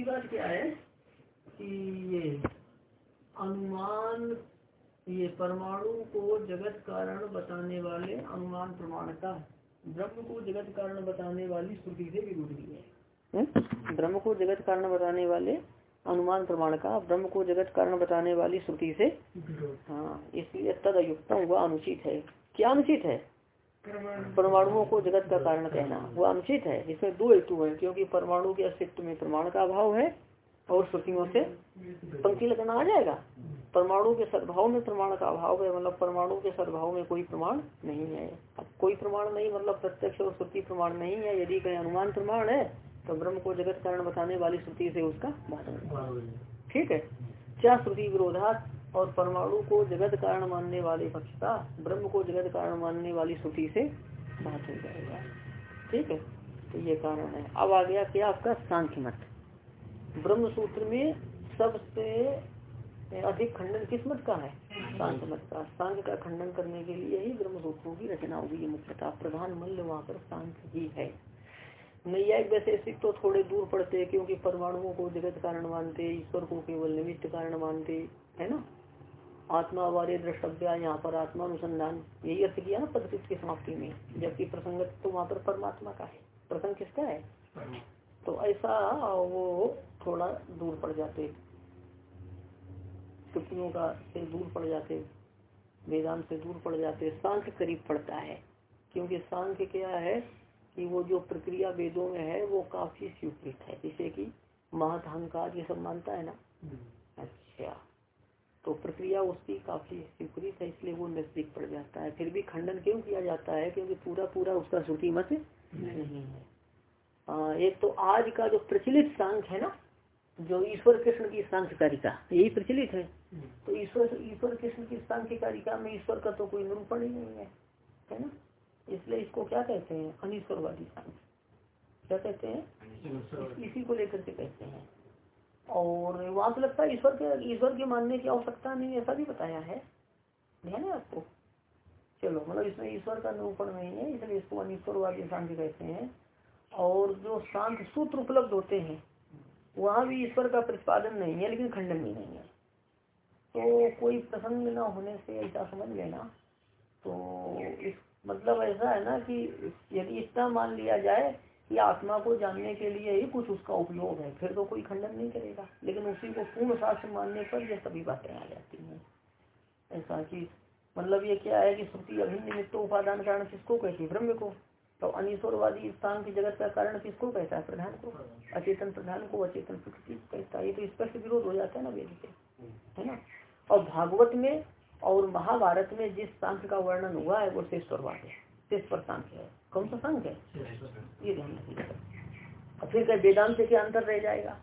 दूसरी बात क्या है कि ये अनुमान ये परमाणु को जगत कारण बताने वाले अनुमान प्रमाणता ब्रह्म को जगत कारण बताने वाली श्रुति से विरोधी है? ब्रह्म को जगत कारण बताने वाले अनुमान प्रमाण का ब्रह्म को जगत कारण बताने वाली श्रुति से हाँ इसलिए तद अयुक्तम वह अनुचित है। क्या अनुचित है? परमाणुओं को जगत का कारण कहना। वो अनुचित है। इसमें दो हेतु है क्योंकि परमाणु के अस्तित्व में प्रमाण का अभाव है और श्रुतियों से पंक्ति लगाना आ जाएगा। परमाणु के सद्भाव में प्रमाण का अभाव है मतलब परमाणु के सद्भाव में कोई प्रमाण नहीं है। अब कोई प्रमाण नहीं मतलब प्रत्यक्ष और श्रुति प्रमाण नहीं है। यदि कहीं अनुमान प्रमाण है तो ब्रह्म को जगत कारण बताने वाली श्रुति से उसका बाधन ठीक है? क्या श्रुति विरोधा और परमाणु को जगत कारण मानने वाले पक्षता, ब्रह्म को जगत कारण मानने वाली श्रुति से बात हो जाएगा। ठीक है? तो ये कारण है। अब आ गया क्या आपका? सांख्य मत ब्रह्म सूत्र में सबसे अधिक खंडन किस मत का है? शांत मत का। सांख्य का खंडन करने के लिए ही ब्रह्म सूत्रों की रचना होगी मुख्यतः प्रधान मल्ल वहाँ पर सांख्य ही है। नैयायिक वैसे तो थोड़े दूर पड़ते हैं, क्योंकि परमाणुओं को जगत कारण मानते, ईश्वर को केवल निमित्त कारण मानते, है ना? आत्मा वारे द्रष्टव्या यहाँ पर आत्मा अनुसंधान यही अर्थ किया ना पद्धति की समाप्ति में जबकि प्रसंग तो वहाँ पर परमात्मा का है। प्रसंग किसका है? तो ऐसा वो थोड़ा दूर पड़ जाते श्रुतियों का से दूर पड़ जाते वेदांत से दूर पड़ जाते सांख्य करीब पड़ता है। क्योंकि सांख्य क्या है कि वो जो प्रक्रिया वेदों में है वो काफ़ी स्वीकृत है। जैसे कि महतहंकार ये सब मानता है ना? हम्म। अच्छा। तो प्रक्रिया उसकी काफ़ी स्वीकृत है इसलिए वो नज़दीक पड़ जाता है। फिर भी खंडन क्यों किया जाता है? क्योंकि पूरा पूरा उसका श्रुति मत नहीं है। आ, एक तो आज का जो प्रचलित सांख है ना जो ईश्वर कृष्ण की सांख्य कारिका यही प्रचलित है। तो ईश्वर ईश्वर कृष्ण की सांख्य कारिका में ईश्वर का तो कोई निरूपण ही नहीं है है ना? इसलिए इसको क्या कहते हैं? अनिश्वरवादी सांख्य। क्या कहते हैं? इसी को लेकर के कहते हैं। और वहाँ से लगता है ईश्वर के ईश्वर के मानने की आवश्यकता नहीं, ऐसा भी बताया है। ध्यान है आपको? चलो मतलब इसमें ईश्वर का निरूपण नहीं है, इसलिए इसको अनिश्वरवादी सांख्य कहते हैं। और जो शांत सूत्र उपलब्ध होते हैं, वहाँ भी ईश्वर का प्रतिपादन नहीं है, लेकिन खंडन भी नहीं है। तो कोई प्रसंग न होने से ऐसा समझ लेना। तो इस मतलब ऐसा है ना कि यदि इतना मान लिया जाए कि आत्मा को जानने के लिए ही कुछ उसका उपयोग है। फिर तो कोई खंडन नहीं करेगा। लेकिन उसी को पूर्ण शास्त्र मानने पर यह सभी बातें आ जाती हैं। ऐसा कि मतलब ये क्या है कि श्रुति अभिन्न निमित्त उपादान कारण किसको कहती है? ब्रह्म को। तो अनिश्वरवादी स्थान की जगत का कारण किसको कहता है? प्रधान को। अचेतन प्रधान को अचेतन प्रकृति कहता है। ये तो स्पष्ट विरोध हो जाता है ना वेद से है ना? और भागवत में और महाभारत में जिस सांख्य का वर्णन हुआ है, वो शेषवरवाद है। शेषवर सांख्य है। कौन सा संघ है? ये ध्यान रखिएगा फिर क्या वेदांत से क्या अंतर रह जाएगा।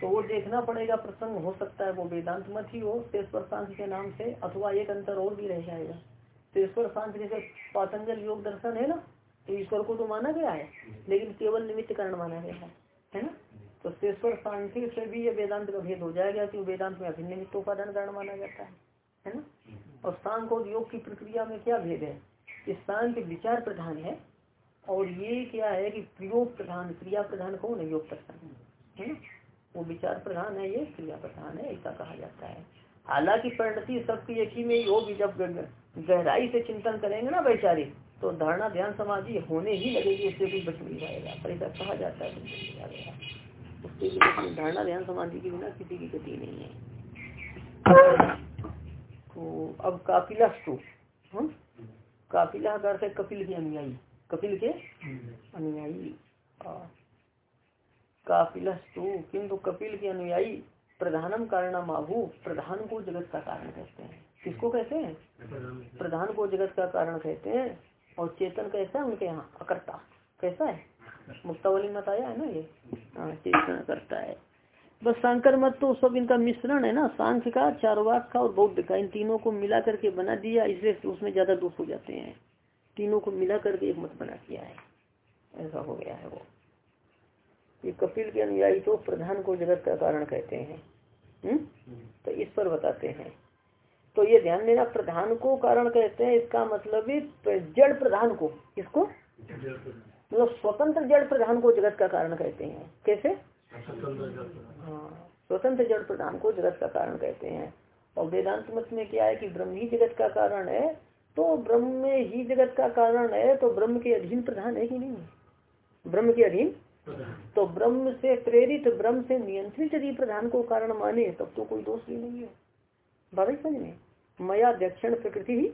तो वो देखना पड़ेगा प्रसंग हो सकता है वो वेदांत मत ही हो शेषवर सांख्य के नाम से अथवा एक अंतर और भी रह जाएगा। शेषवर सांख्य जैसे पातंजल योग दर्शन है ना तो ईश्वर को तो माना गया है लेकिन केवल निमित्त कारण माना गया है है ना? तो शेषवर सांख्य से भी ये वेदांत का भेद हो जाएगा कि वेदांत में अभिन्न निमित्तोपादान कारण माना जाता है है ना? और सांख और योग की प्रक्रिया में क्या भेद है? सांख्य विचार प्रधान है और ये क्या है कि प्रयोग प्रधान, क्रिया प्रधान कौन है? योग प्रधान। है? वो विचार प्रधान है, ये क्रिया प्रधान है, ऐसा कहा जाता है। हालाँकि परिणति सबकी ही में होगी, जब गहराई से चिंतन करेंगे ना वैचारिक तो धारणा ध्यान समाधि होने ही लगेगी, उससे भी बच नहीं जाएगा पर ऐसा कहा जाता है। उसके बिना धारणा ध्यान समाधि के बिना किसी की गति नहीं है। तो अब कापिला टू हम कापिला का कपिल के अनुयायी कपिल के अनुयायी। कापिलस्तु किंतु कपिल के अनुयायी प्रधानम कारण माभू प्रधान को जगत का कारण कहते हैं। किसको कहते हैं? प्रधान को जगत का कारण कहते हैं और चेतन कैसा है उनके यहाँ अकर्ता। कैसा है? मुक्तावली मत आया है ना ये? हाँ चेतना करता है। बस शंकर मत तो सब इनका मिश्रण है ना सांख्य का चारवाक का और बौद्ध का इन तीनों को मिला करके बना दिया इसलिए उसमें ज़्यादा दोष हो जाते हैं। तीनों को मिला करके एक मत बना दिया है। ऐसा हो गया है वो। ये कपिल के अनुयायी तो प्रधान को जगत का कारण कहते हैं। हम्म? तो इस पर बताते हैं। तो ये ध्यान देना प्रधान को कारण कहते हैं इसका मतलब जड़ प्रधान को। इसको मतलब स्वतंत्र जड़ प्रधान को जगत का कारण कहते हैं। कैसे? स्वतंत्र जड़ प्रधान को जगत का कारण कहते हैं। और वेदांत मत में क्या है कि ब्रह्म ही जगत का कारण है तो ब्रह्म में ही जगत का कारण है तो ब्रह्म के अधीन प्रधान है कि नहीं? ब्रह्म के अधीन? तो ब्रह्म से प्रेरित ब्रह्म से नियंत्रित यदि प्रधान को कारण माने तब तो कोई दोष भी नहीं है। बाबा समझ में? मया दक्षिण प्रकृति ही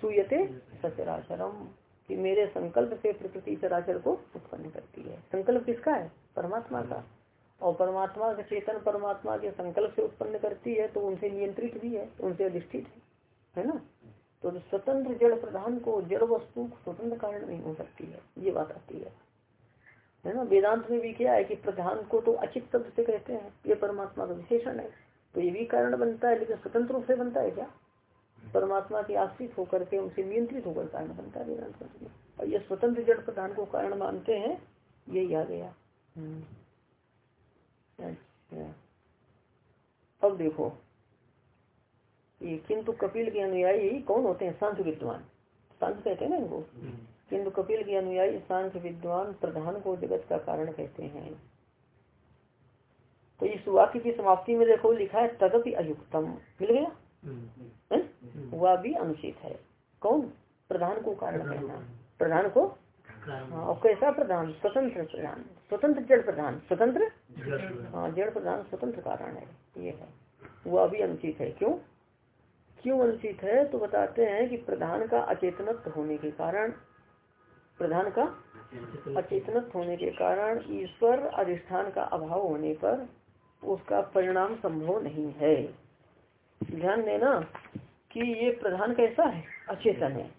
सुयते सचराचरम कि मेरे संकल्प से प्रकृति चराचर को उत्पन्न करती है। संकल्प किसका है? परमात्मा का। और परमात्मा का चेतन, परमात्मा के संकल्प से उत्पन्न करती है तो उनसे नियंत्रित भी है उनसे अधिष्ठित है है ना? तो स्वतंत्र जड़ प्रधान को, जड़ वस्तु स्वतंत्र कारण नहीं हो सकती है, ये बात आती है। है ना? वेदांत में भी क्या है कि प्रधान को तो अचित शब्द से कहते हैं, ये परमात्मा का विशेषण है। तो ये भी कारण बनता है, लेकिन स्वतंत्र रूप से बनता है क्या? परमात्मा के आश्रित होकर के उनसे नियंत्रित होकर कारण बनता है वेदांत और ये स्वतंत्र जड़ प्रधान को कारण मानते हैं, यही आ गया। हम्म। अच्छा। अब देखो ये किंतु कपिल के अनुयायी कौन होते हैं? शांत विद्वान। शांत कहते हैं ना इनको? हम्म। किंतु कपिल के अनुयायी शांत विद्वान प्रधान को जगत का कारण कहते हैं। तो इस वाक्य की समाप्ति में देखो लिखा है तदपि अयुक्तम। मिल गया? हम्म। वह भी अनुचित है। कौन? प्रधान को कारण कहना। प्रधान को हाँ और कैसा प्रधान स्वतंत्र प्रधान स्वतंत्र जड़ प्रधान स्वतंत्र? हाँ जड़ प्रधान स्वतंत्र कारण है ये है। वह अभी अनुचित है क्यों? क्यों अनुचित है? तो बताते हैं कि प्रधान का अचेतनत्व होने के कारण प्रधान का अचेतनत्व होने के कारण ईश्वर अधिष्ठान का अभाव होने पर उसका परिणाम संभव नहीं है। ध्यान देना कि ये प्रधान कैसा है? अचेतन है।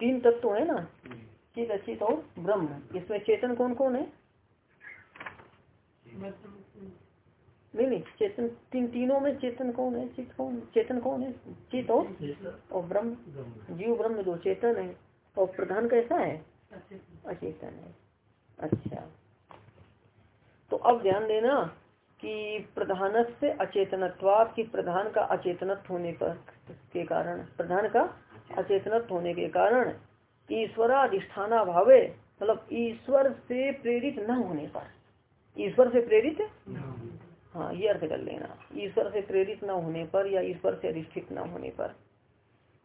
तीन तत्व तो है ना? चित अचित और ब्रह्म। इसमें चेतन कौन कौन है? नहीं नहीं, चेतन, तीन, तीनों में चेतन कौन है? चित कौन, चेतन कौन है? चित और और ब्रह्म। जीव ब्रह्म जो चेतन है। और प्रधान कैसा है? अचेतन है। अच्छा। तो अब ध्यान देना कि प्रधान से अचेतनत्वाद की प्रधान का अचेतनत्व होने पर के कारण, प्रधान का अचेतनत्व होने के कारण ईश्वराधिष्ठाना भावे मतलब ईश्वर से प्रेरित न होने पर। ईश्वर से प्रेरित? हाँ ये अर्थ कर लेना। ईश्वर से प्रेरित न होने पर या ईश्वर से अधिष्ठित न होने पर।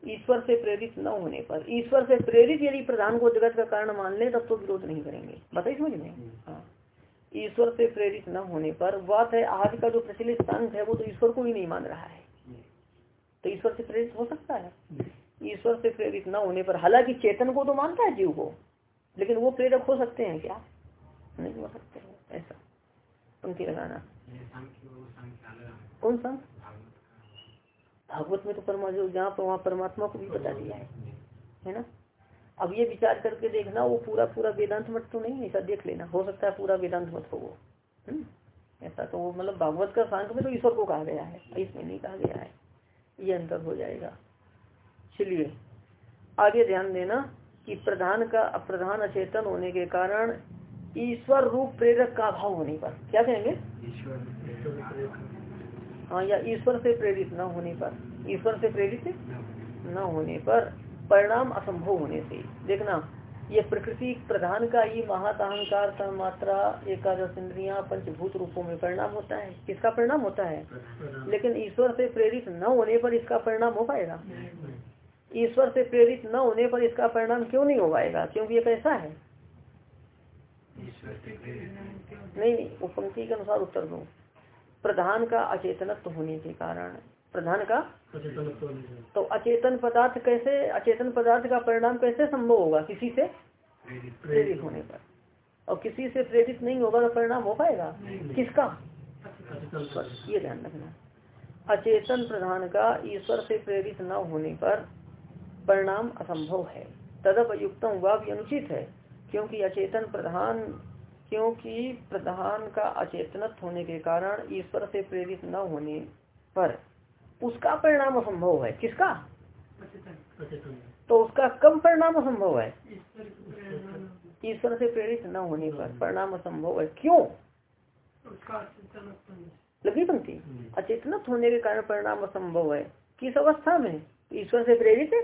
ईश्वर से प्रेरित न होने पर। ईश्वर से प्रेरित यदि प्रधान को जगत का कारण मान ले, तब तो विरोध नहीं करेंगे। बताइए समझ में? हाँ। ईश्वर से प्रेरित न होने पर बात है, आज का जो प्रचलित संघ है, वो तो ईश्वर को ही नहीं मान रहा है। तो ईश्वर से प्रेरित हो सकता है? ईश्वर से प्रेरित न होने पर, हालाँकि चेतन को तो मानता है जीव को, लेकिन वो प्रेरक हो सकते हैं क्या? नहीं हो सकते हैं ऐसा। पंक्ति लगाना। कौन सा? भागवत में तो परमात्मा जहाँ पर वहाँ परमात्मा को भी बता दिया है है ना? अब ये विचार करके देखना, वो पूरा पूरा वेदांत मत तो नहीं, ऐसा देख लेना। हो सकता है पूरा वेदांत मत हो वो। हम्म? ऐसा तो वो मतलब भागवत का सांख में तो ईश्वर को कहा गया है इसमें नहीं कहा गया है। ये अंतर हो जाएगा। चलिए आगे ध्यान देना कि प्रधान का अप्रधान अचेतन होने के कारण ईश्वर रूप प्रेरक का अभाव होने पर। क्या कहेंगे? हाँ या ईश्वर से प्रेरित न होने पर। ईश्वर से प्रेरित न होने पर। परिणाम असंभव होने से। देखना ये प्रकृति प्रधान का ही महातहंकार मात्रा एकादश इंद्रिया पंचभूत रूपों में परिणाम होता है। किसका परिणाम होता है? लेकिन ईश्वर से प्रेरित न होने पर इसका परिणाम हो पाएगा? ईश्वर से प्रेरित न होने पर इसका परिणाम क्यों नहीं हो पाएगा? क्योंकि ये कैसा है? नहीं नहीं वो पंक्ति के अनुसार उत्तर दो। प्रधान का अचेतनत्व होने के कारण। प्रधान का? तो अचेतन पदार्थ कैसे अचेतन पदार्थ का परिणाम कैसे संभव होगा? किसी से? प्रेरित। होने पर। और किसी से प्रेरित नहीं होगा तो परिणाम हो पाएगा? किसका? ये ध्यान रखना। अचेतन प्रधान का ईश्वर से प्रेरित न होने पर परिणाम असंभव है। तदप युक्तम वह भी अनुचित है क्योंकि अचेतन प्रधान क्योंकि प्रधान का अचेतनत्व होने के कारण ईश्वर से प्रेरित न होने पर उसका परिणाम असंभव है। किसका? तो उसका कम परिणाम असंभव है। ईश्वर से प्रेरित न होने पर परिणाम असंभव है। क्यों? लगी पंक्ति। अचेतनत्व होने के कारण परिणाम असंभव है। किस अवस्था में? ईश्वर से प्रेरित है?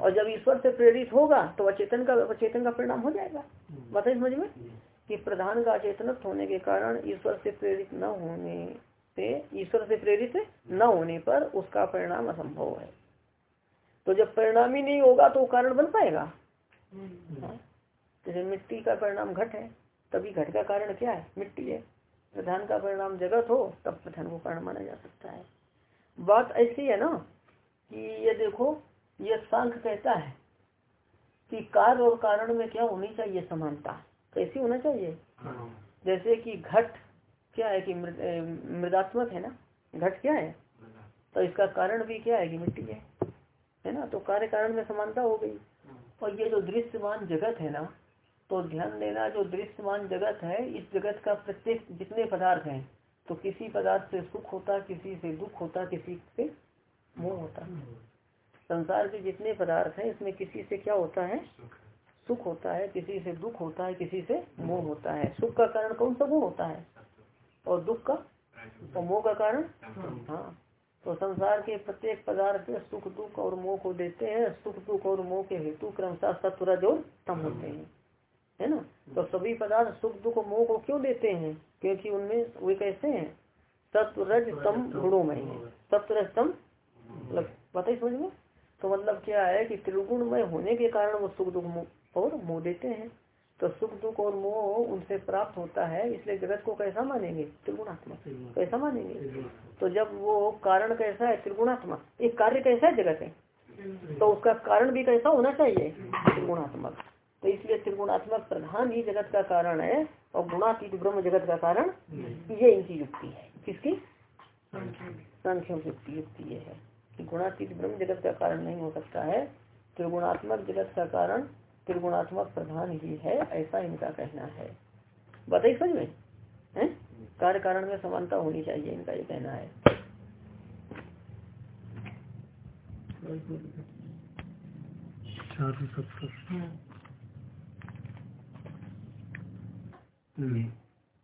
और जब ईश्वर से प्रेरित होगा तो अचेतन का अचेतन का परिणाम हो जाएगा। बताइए समझ में? कि प्रधान का अचेतनक होने के कारण ईश्वर से प्रेरित न होने से ईश्वर से प्रेरित न होने पर उसका परिणाम असंभव है। तो जब परिणाम ही नहीं होगा तो कारण बन पाएगा। हाँ? जैसे मिट्टी का परिणाम घट है तभी घट का कारण क्या है? मिट्टी है। प्रधान का परिणाम जगत हो तब प्रधान को कारण माना जा सकता है। बात ऐसी है ना कि ये देखो, ये सांख कहता है कि कार्य और कारण में क्या होनी चाहिए समानता? कैसी होना चाहिए? जैसे कि घट क्या है कि मृदात्मक है ना? घट क्या है? तो इसका कारण भी क्या है कि मिट्टी है? है ना? तो कार्य कारण में समानता हो गई। और ये जो दृश्यमान जगत है ना तो ध्यान देना जो दृश्यमान जगत है, इस जगत का प्रत्येक जितने पदार्थ हैं तो किसी पदार्थ से सुख होता, किसी से दुख होता, किसी से मोह होता है। संसार के जितने पदार्थ हैं, इसमें किसी से क्या होता है? सुख होता है, किसी से दुख होता है, किसी से मोह होता है। सुख का कारण कौन सा गुण होता है? और दुख का? और मोह का कारण? हाँ। तो संसार के प्रत्येक पदार्थ सुख, दुख और मोह को देते हैं। सुख, दुख और मोह के हेतु क्रमशः सत्वरज और तम होते हैं। है ना? तो सभी पदार्थ सुख, दुख और मोह को क्यों देते हैं? क्योंकि उनमें वे कैसे हैं? सत्वरज तम, गुणों में है सत्वरज तम मतलब पता ही समझ में? तो मतलब क्या है कि त्रिगुणमय होने के कारण वो सुख दुख और मोह देते हैं। तो सुख दुख और मोह उनसे प्राप्त होता है इसलिए जगत को कैसा मानेंगे? त्रिगुणात्मक। कैसा मानेंगे? तो जब वो कारण कैसा है त्रिगुणात्मक। एक कार्य कैसा है जगत है तो उसका कारण भी कैसा होना चाहिए? त्रिगुणात्मक। तो इसलिए त्रिगुणात्मक प्रधान ही जगत का कारण है और गुणातीत ब्रह्म जगत का कारण ये इनकी युक्ति है। किसकी? संख्या युक्ति युक्ति ये है। गुणातीत ब्रह्म जगत का कारण नहीं हो सकता है। त्रिगुणात्मक जगत का कारण त्रिगुणात्मक प्रधान ही है ऐसा इनका कहना है। बताइए समझ में? है? कार्य कारण में समानता होनी चाहिए इनका ये कहना है।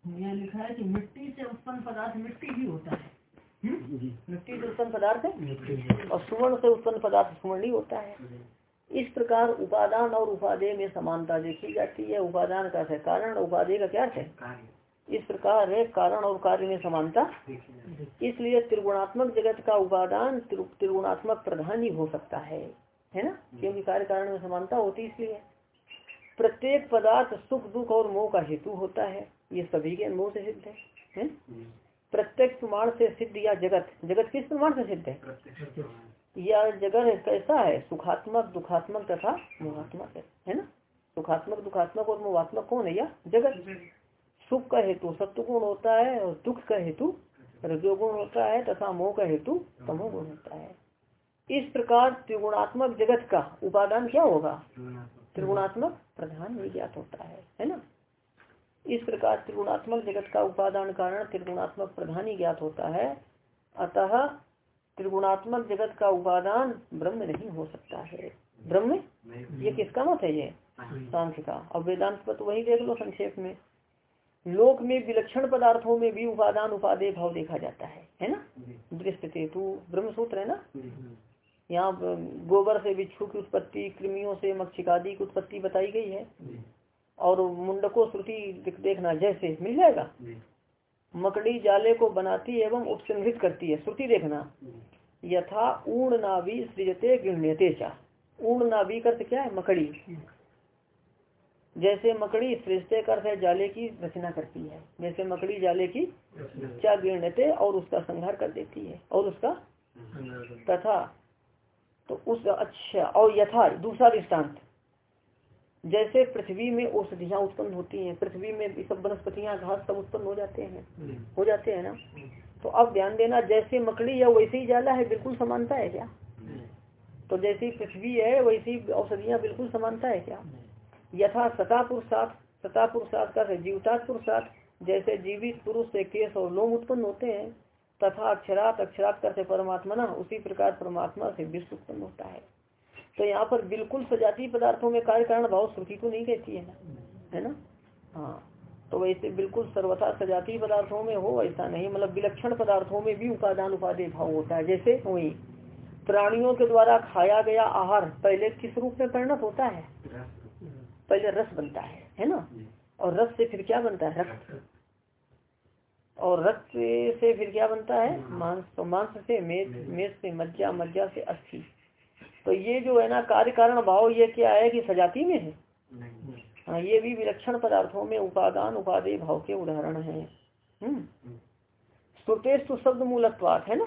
यहाँ लिखा है कि मिट्टी से उत्पन्न पदार्थ मिट्टी ही होता है। मिट्टी से उत्पन्न पदार्थ है? और सुवर्ण से उत्पन्न पदार्थ सुवर्ण ही होता है। इस प्रकार उपादान और उपादेय में समानता देखी जाती है। उपादान का है कारण उपादेय का क्या है? इस प्रकार है कारण और कार्य में समानता। इसलिए त्रिगुणात्मक जगत का उपादान त्रिगुणात्मक प्रधान ही हो सकता है। है ना? क्योंकि कार्य कारण में समानता होती इसलिए। प्रत्येक पदार्थ सुख दुख और मोह का हेतु होता है। ये सभी के अनुभव से सिद्ध है, है? प्रत्यक्ष प्रमाण से सिद्ध या जगत? जगत किस प्रमाण से सिद्ध है? या जगत कैसा है? सुखात्मक, दुखात्मक तथा मोहात्मक है है ना? सुखात्मक, दुखात्मक और मोहात्मक कौन है या जगत? सुख का हेतु सत्य गुण होता है और दुख का हेतु रजोगुण होता है तथा मोह का हेतु तमोगुण होता है। इस प्रकार त्रिगुणात्मक जगत का उपादान क्या होगा? त्रिगुणात्मक प्रधान ही ज्ञात होता है है ना? इस प्रकार त्रिगुणात्मक जगत का उपादान कारण त्रिगुणात्मक प्रधान ही ज्ञात होता है। अतः त्रिगुणात्मक जगत का उपादान ब्रह्म नहीं हो सकता है। ब्रह्म? ये किसका मत है ये? सांख्य का। और वेदांत पर तो वही देख लो संक्षेप में। लोक में विलक्षण पदार्थों में भी उपादान उपादेय भाव देखा जाता है। है ना? दृष्टि तू ब्रह्म सूत्र है ना? यहाँ गोबर से बिच्छू की उत्पत्ति कृमियों से मक्षिकादि की उत्पत्ति बताई गई है। और मुंडको श्रुति देखना जैसे मिल जाएगा? मकड़ी जाले को बनाती एवं उपसंग्रित करती है। श्रुति देखना। यथा ऊर्ण नाभि सृजते गृहते चा। ऊर्ण नाभि अर्थ क्या है? मकड़ी। जैसे मकड़ी सृजते अर्थ है जाले की रचना करती है। जैसे मकड़ी जाले की क्या गृहते और उसका संहार कर देती है। और उसका तथा तो उस अच्छा और यथा दूसरा दृष्टांत जैसे पृथ्वी में औषधियाँ उत्पन्न होती हैं पृथ्वी में सब वनस्पतियाँ घास सब उत्पन्न हो जाते हैं हम्म। हो जाते हैं ना? तो अब ध्यान देना जैसे मकड़ी या वैसे ही जाला है बिल्कुल समानता है क्या? हम्म। तो जैसी पृथ्वी है वैसी औषधियाँ बिल्कुल समानता है क्या? यथा सता पुरुषार्थ सता पुरुषार्थ का जीवता पुरुषार्थ जैसे जीवित पुरुष से केस और लोम उत्पन्न होते हैं तथा अक्षरात अक्षरात करते परमात्मा ना उसी प्रकार परमात्मा से विश्व उत्पन्न होता है। तो यहाँ पर बिल्कुल सजातीय पदार्थों में कार्य कारण भाव श्रुति को नहीं कहती है ना? है ना? हाँ। तो वैसे बिल्कुल सर्वथा सजातीय पदार्थों में हो ऐसा नहीं। मतलब विलक्षण पदार्थों में भी उपादान उपादेय भाव होता है। जैसे वही प्राणियों के द्वारा खाया गया आहार पहले किस रूप में परिणत होता है? पहले रस बनता है है ना? और रस से फिर क्या बनता है? रक्त। और रक्त से फिर क्या बनता है? मांस। तो मांस से मेद मेद से मज्जा मज्जा से अस्थि। तो ये जो है ना कार्य कारण भाव ये क्या है कि सजाती में है? हाँ ये भी विलक्षण पदार्थों में उपादान उपादेय भाव के उदाहरण है। हम्म। श्रुतेश तो शब्द मूलत्वात है ना?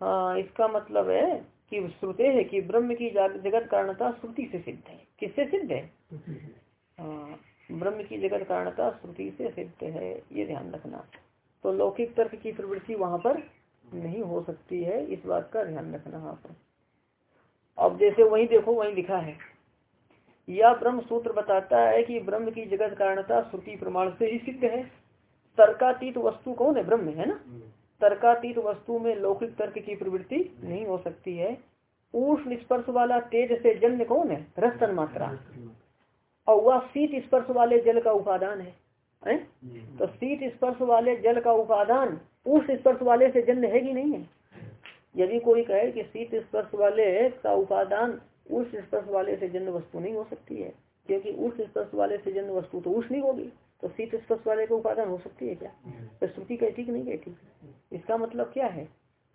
हाँ इसका मतलब है कि श्रुते है कि ब्रह्म की जगत कारणता श्रुति से सिद्ध है। किससे सिद्ध है? हाँ ब्रह्म की जगत कारणता श्रुति से सिद्ध है ये ध्यान रखना। तो लौकिक तर्क की प्रवृत्ति वहाँ पर नहीं हो सकती है इस बात का ध्यान रखना पर। अब जैसे वही देखो, वही लिखा है। यह ब्रह्म सूत्र बताता है कि ब्रह्म की जगत कारणता श्रुति प्रमाण से ही सिद्ध है। तर्कातीत वस्तु कौन है? ब्रह्म, है ना? तर्कातीत वस्तु में लौकिक तर्क की प्रवृत्ति नहीं हो सकती है। उष्ण स्पर्श वाला तेज से जन्म कौन है? रस्तन मात्रा। और वह शीत स्पर्श वाले जल का उपादान है? तो शीत स्पर्श वाले जल का उपादान उष्ण स्पर्श वाले से जन्म है कि नहीं है? यदि कोई कहे कि शीत स्पर्श वाले का उपादान उष्ण स्पर्श वाले से जन्म वस्तु नहीं हो सकती है क्योंकि उष्ण स्पर्श वाले से जन्म वस्तु तो उष्ण नहीं होगी तो शीत स्पर्श वाले का उपादान हो सकती है क्या? तो श्रुति कहती कि नहीं कहती इसका मतलब क्या है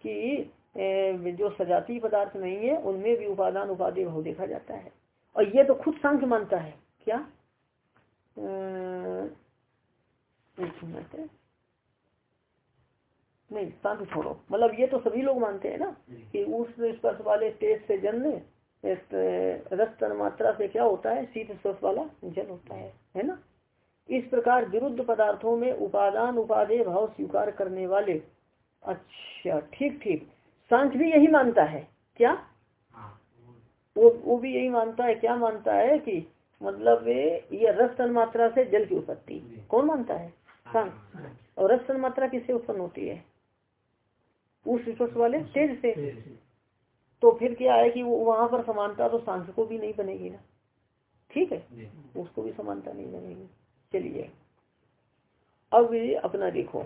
कि जो सजाती पदार्थ नहीं है उनमें भी उपादान उपाधि भाव देखा जाता है। और ये तो खुद सांख्य मानता है। क्या? एक मिनट। नहीं सांख्य छोड़ो। मतलब ये तो सभी लोग मानते हैं ना कि उस स्पर्श वाले तेज से जन्म रस तन मात्रा से क्या होता है? शीत स्पर्श वाला जल होता है है ना? इस प्रकार विरुद्ध पदार्थों में उपादान उपादेय भाव स्वीकार करने वाले अच्छा ठीक ठीक। सांख्य भी यही मानता है क्या? वो वो भी यही मानता है क्या मानता है कि मतलब ये रस तन मात्रा से जल की उत्पत्ति। कौन मानता है? सांख्य और रस तन मात्रा किससे उत्पन्न होती है? उस वाले तेज से। तो फिर क्या है कि वो वहाँ पर समानता तो सांख्य को भी नहीं बनेगी ना। ठीक है? उसको भी समानता नहीं बनेगी। चलिए। अब ये अपना देखो।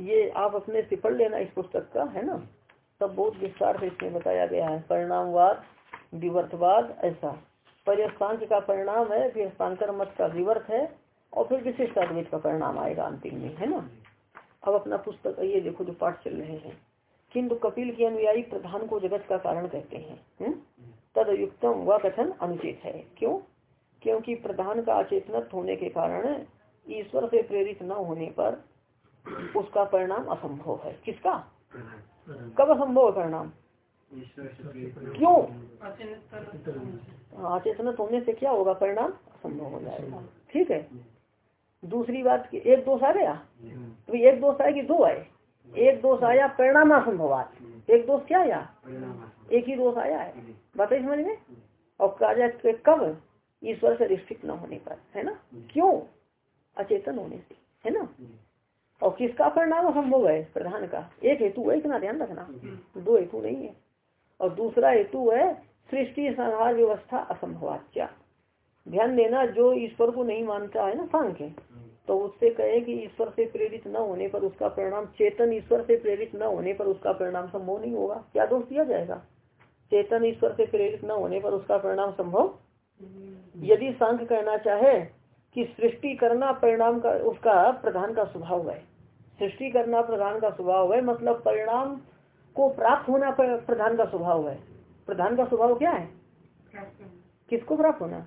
ये आप अपने से पढ़ लेना इस पुस्तक का है ना? सब बहुत विस्तार से इसमें बताया गया है। परिणामवाद विवर्तवाद ऐसा। पर का परिणाम है फिर सांकर मत का विवर्त है और फिर विशिष्ट अद्वैत का परिणाम आएगा अंतिम में है ना? अब अपना पुस्तक ये देखो जो पाठ चल रहे हैं। किंतु कपिल के अनुयायी प्रधान को जगत का कारण कहते हैं? तद युक्तम व कथन अनुचित है। क्यों? क्योंकि प्रधान का अचेतनत होने के कारण ईश्वर से प्रेरित न होने पर उसका परिणाम असंभव है। किसका? कब असंभव है परिणाम? क्यों? अचेतनत होने से क्या होगा? परिणाम असंभव हो जाएगा। ठीक है? दूसरी बात एक दोष आ गया? तो एक दोष आए कि दो आए? एक दोष आया परिणाम असंभवात एक दोष क्या आया? एक ही दोष आया है। बताइए समझ में? और कहा कब ईश्वर से अधिष्ठित न होने पर है ना? क्यों? अचेतन होने से है ना? और किसका परिणाम असंभव है? प्रधान का। एक हेतु है इतना ध्यान रखना। दो हेतु नहीं है। और दूसरा हेतु है सृष्टि संहार व्यवस्था असंभवाच्य। ध्यान देना जो ईश्वर को नहीं मानता है ना सांख्य तो उससे कहे कि ईश्वर से प्रेरित न होने पर उसका परिणाम चेतन ईश्वर से प्रेरित न होने पर उसका परिणाम संभव नहीं होगा। क्या दोष दिया जाएगा? चेतन ईश्वर से प्रेरित न होने पर उसका परिणाम संभव? यदि सांख्य कहना चाहे कि सृष्टि करना परिणाम का उसका प्रधान का स्वभाव है। सृष्टि करना प्रधान का स्वभाव है मतलब परिणाम को प्राप्त होना प्रधान का स्वभाव है। प्रधान का स्वभाव क्या है? किसको प्राप्त होना?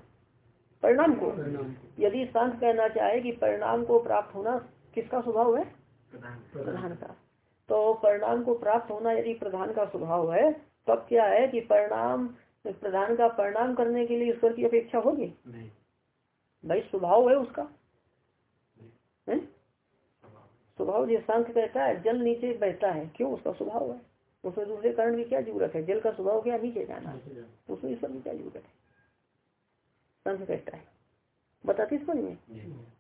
परिणाम को। यदि सांख्य कहना चाहे कि परिणाम को प्राप्त होना किसका स्वभाव है? प्रधान का। तो परिणाम को प्राप्त होना यदि प्रधान का स्वभाव है तब क्या है कि परिणाम प्रधान का परिणाम करने के लिए ईश्वर की अपेक्षा होगी? भाई स्वभाव है उसका। स्वभाव जो सांख्य कहता है जल नीचे बहता है क्यों? उसका स्वभाव है। उसमें दूसरे कारण की क्या ज़रूरत है? जल का स्वभाव क्या नीचे जाना। उसमें ईश्वर की क्या ज़रूरत है? सांख्य कहता है। बताती समझ में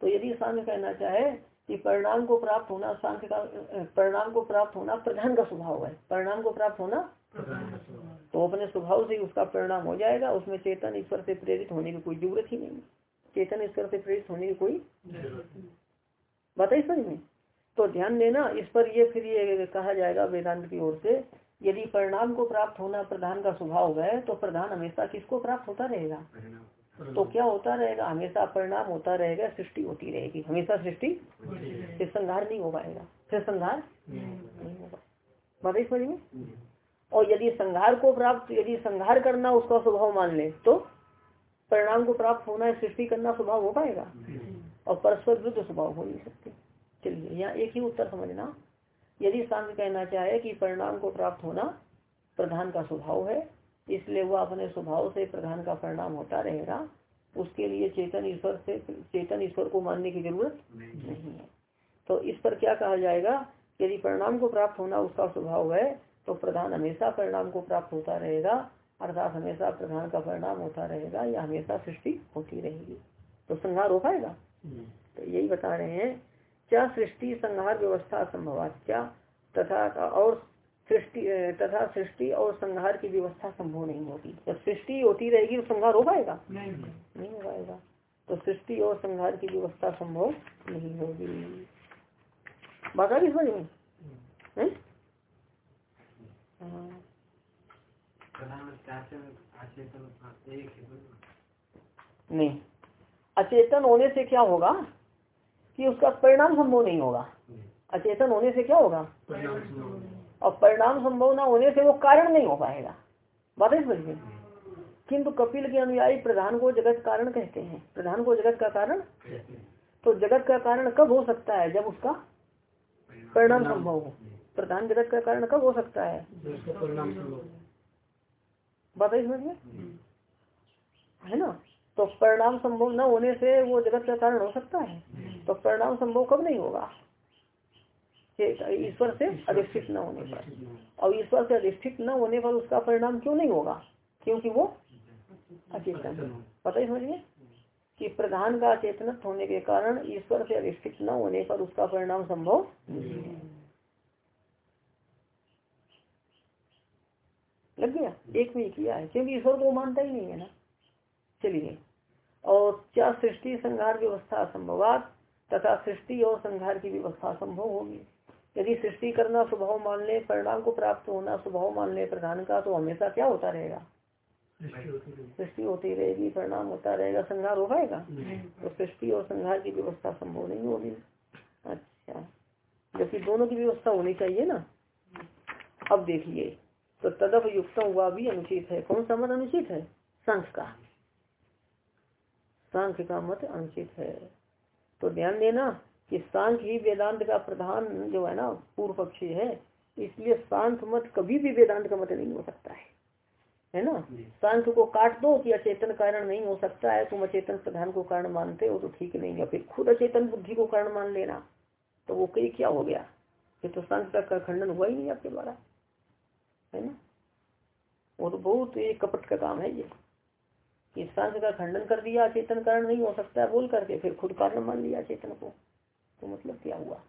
तो यदि सांख्य कहना चाहे कि परिणाम को प्राप्त होना सांख्य का परिणाम को प्राप्त होना प्रधान का स्वभाव है। परिणाम को प्राप्त होना तो अपने स्वभाव से उसका परिणाम हो जाएगा। उसमें चेतन ईश्वर से प्रेरित होने की कोई ज़रूरत ही नहीं चेतन ईश्वर से प्रेरित होने की कोई बताइए समझ में तो ध्यान देना इस पर ये फिर ये कहा जाएगा वेदांत की ओर से यदि परिणाम को प्राप्त होना प्रधान का स्वभाव है तो प्रधान हमेशा किसको प्राप्त होता रहेगा? तो क्या होता रहेगा? हमेशा परिणाम होता रहेगा, सृष्टि होती रहेगी। हमेशा सृष्टि फिर संहार नहीं हो पाएगा। फिर संहार नहीं होगा बताइए समझ में? और यदि संघार को प्राप्त, यदि संघार करना उसका स्वभाव मान ले तो परिणाम को प्राप्त होना सृष्टि करना स्वभाव हो पाएगा? और परस्पर विरुद्ध स्वभाव हो नहीं सकते। चलिए, यहाँ एक ही उत्तर समझना। यदि शांत कहना चाहे कि परिणाम को प्राप्त होना प्रधान का स्वभाव है इसलिए वह अपने स्वभाव से प्रधान का परिणाम होता रहेगा। उसके लिए चेतन ईश्वर से चेतन ईश्वर को मानने की ज़रूरत नहीं। है। तो इस पर क्या कहा जाएगा? यदि परिणाम को प्राप्त होना उसका स्वभाव है तो प्रधान हमेशा परिणाम को प्राप्त होता रहेगा अर्थात हमेशा प्रधान का परिणाम होता रहेगा या हमेशा सृष्टि होती रहेगी। तो संहार हो पाएगा? तो यही बता रहे हैं क्या सृष्टि संहार व्यवस्था संभव क्या तथा और सृष्टि तथा सृष्टि और संहार की व्यवस्था संभव नहीं होगी जब सृष्टि होती रहेगी तो संहार हो पाएगा? नहीं नहीं हो पाएगा। तो सृष्टि और संहार की व्यवस्था संभव नहीं होगी। बात आ समझ में हाँ। नहीं। अचेतन होने से क्या होगा? कि उसका परिणाम संभव नहीं होगा। अचेतन होने से क्या होगा। और परिणाम संभव ना होने से वो कारण नहीं हो पाएगा। बात समझिए किंतु कपिल के अनुयायी प्रधान को जगत कारण कहते हैं। प्रधान को जगत का कारण? तो जगत का कारण कब हो सकता है? जब उसका परिणाम संभव हो। प्रधान जगत का कारण कब हो सकता है? बताइए समझिए है। ना? तो परिणाम संभव न होने से वो जगत का कारण हो सकता है। तो परिणाम संभव कब नहीं होगा? ईश्वर से अधिष्ठित न होने पर। और ईश्वर से अधिष्ठित न होने पर उसका परिणाम क्यों नहीं होगा? क्योंकि वो अचेतन पता ही समझिए कि प्रधान का अचेतन होने के कारण ईश्वर से अधिष्ठित न होने पर उसका परिणाम संभव लग गया? एक में किया है। क्योंकि ईश्वर को मानता ही नहीं है ना। चलिए। और क्या सृष्टि संहार व्यवस्था संभवात तथा सृष्टि और संहार की व्यवस्था संभव होगी? यदि सृष्टि करना स्वभाव मान ले परिणाम को प्राप्त होना स्वभाव मान ले प्रधान का तो हमेशा क्या होता रहेगा? सृष्टि होती रहेगी। परिणाम होता रहेगा संहार हो पाएगा? तो सृष्टि और संहार की व्यवस्था संभव नहीं होगी। अच्छा। जबकि दोनों की व्यवस्था होनी चाहिए ना? अब देखिए तो तदप युक्त हुआ भी अनुचित है। कौन सा मत अनुचित है? संख का। संख का मत अनुचित है। तो ध्यान देना कि सांख्य ही वेदांत का प्रधान जो है ना पूर्व पक्षी है इसलिए सांख्य मत कभी भी वेदांत का मत नहीं हो सकता है। है ना? सांख्य को काट दो कि अचेतन कारण नहीं हो सकता है तुम अचेतन प्रधान को कारण मानते हो तो ठीक नहीं है। फिर खुद अचेतन बुद्धि को कारण मान लेना तो वो कई क्या हो गया? ये तो सांख्य का खंडन हुआ ही नहीं आपके द्वारा। है ना? वो तो बहुत एक कपट का काम है ये। कि का खंडन कर दिया अचेतन कारण नहीं हो सकता है बोल करके फिर खुद कारण मान लिया चेतन को। तो मतलब क्या हुआ?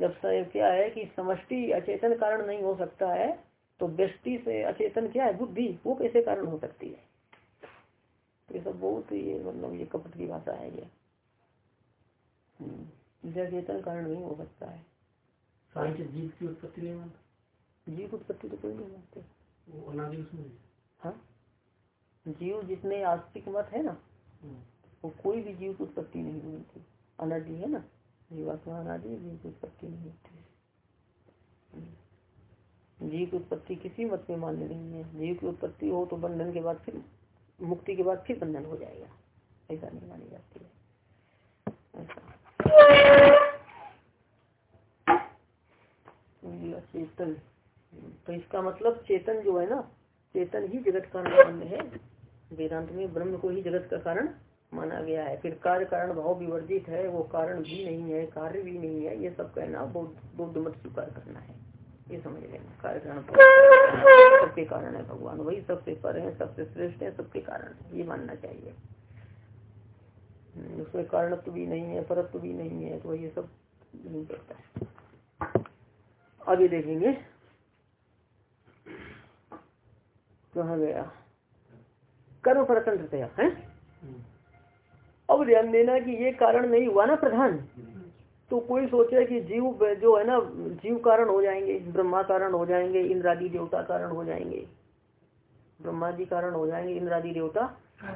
जब क्या है कि समष्टि अचेतन कारण नहीं हो सकता है तो व्यष्टि से अचेतन क्या है? बुद्धि वो कैसे कारण हो सकती है? तो ये सब बहुत ये मतलब ये कपट की भाषा है ये। हम्म, अचेतन कारण नहीं हो सकता है। जीव की उत्पत्ति नहीं मानते। जीव उत्पत्ति तो कोई नहीं मानते। हाँ। जीव जितने आस्तिक मत है ना हम्म। वो कोई भी जीव की उत्पत्ति नहीं थी अनादि है ना? जीवात्मा अनादि जीव की उत्पत्ति नहीं होती। जीव की उत्पत्ति किसी मत में मान्य नहीं है। जीव की उत्पत्ति हो तो बंधन के बाद फिर, मुक्ति के बाद फिर बंधन हो जाएगा। ऐसा नहीं मानी जाती है। चेतन तो इसका मतलब चेतन जो है ना, चेतन ही जगत का मान्य है। वेदांत में ब्रह्म को ही जगत का कारण माना गया है। फिर कार्य कारण भाव विवर्जित है वो कारण भी नहीं है कार्य भी नहीं है ये सब कहना बौद्ध मत स्वीकार करना है। ये समझ लेना कार्य कारण सबके कारण है भगवान। वही सबसे पर है सबसे श्रेष्ठ है सबके कारण ये मानना चाहिए। हम्म, उसमें कारणत्व भी नहीं है परत्व भी नहीं है तो ये सब नहीं करता है। आगे देखेंगे। कहा गया? कर्म स्वतंत्रतया है? अब ध्यान देना कि ये कारण नहीं हुआ ना प्रधान। तो कोई सोचे कि जीव जो है ना, जीव कारण हो जाएँगे, ब्रह्मा कारण हो जाएँगे, इंद्रादि देवता कारण हो जाएँगे। ब्रह्मा जी कारण हो जाएँगे, इंद्रादि देवता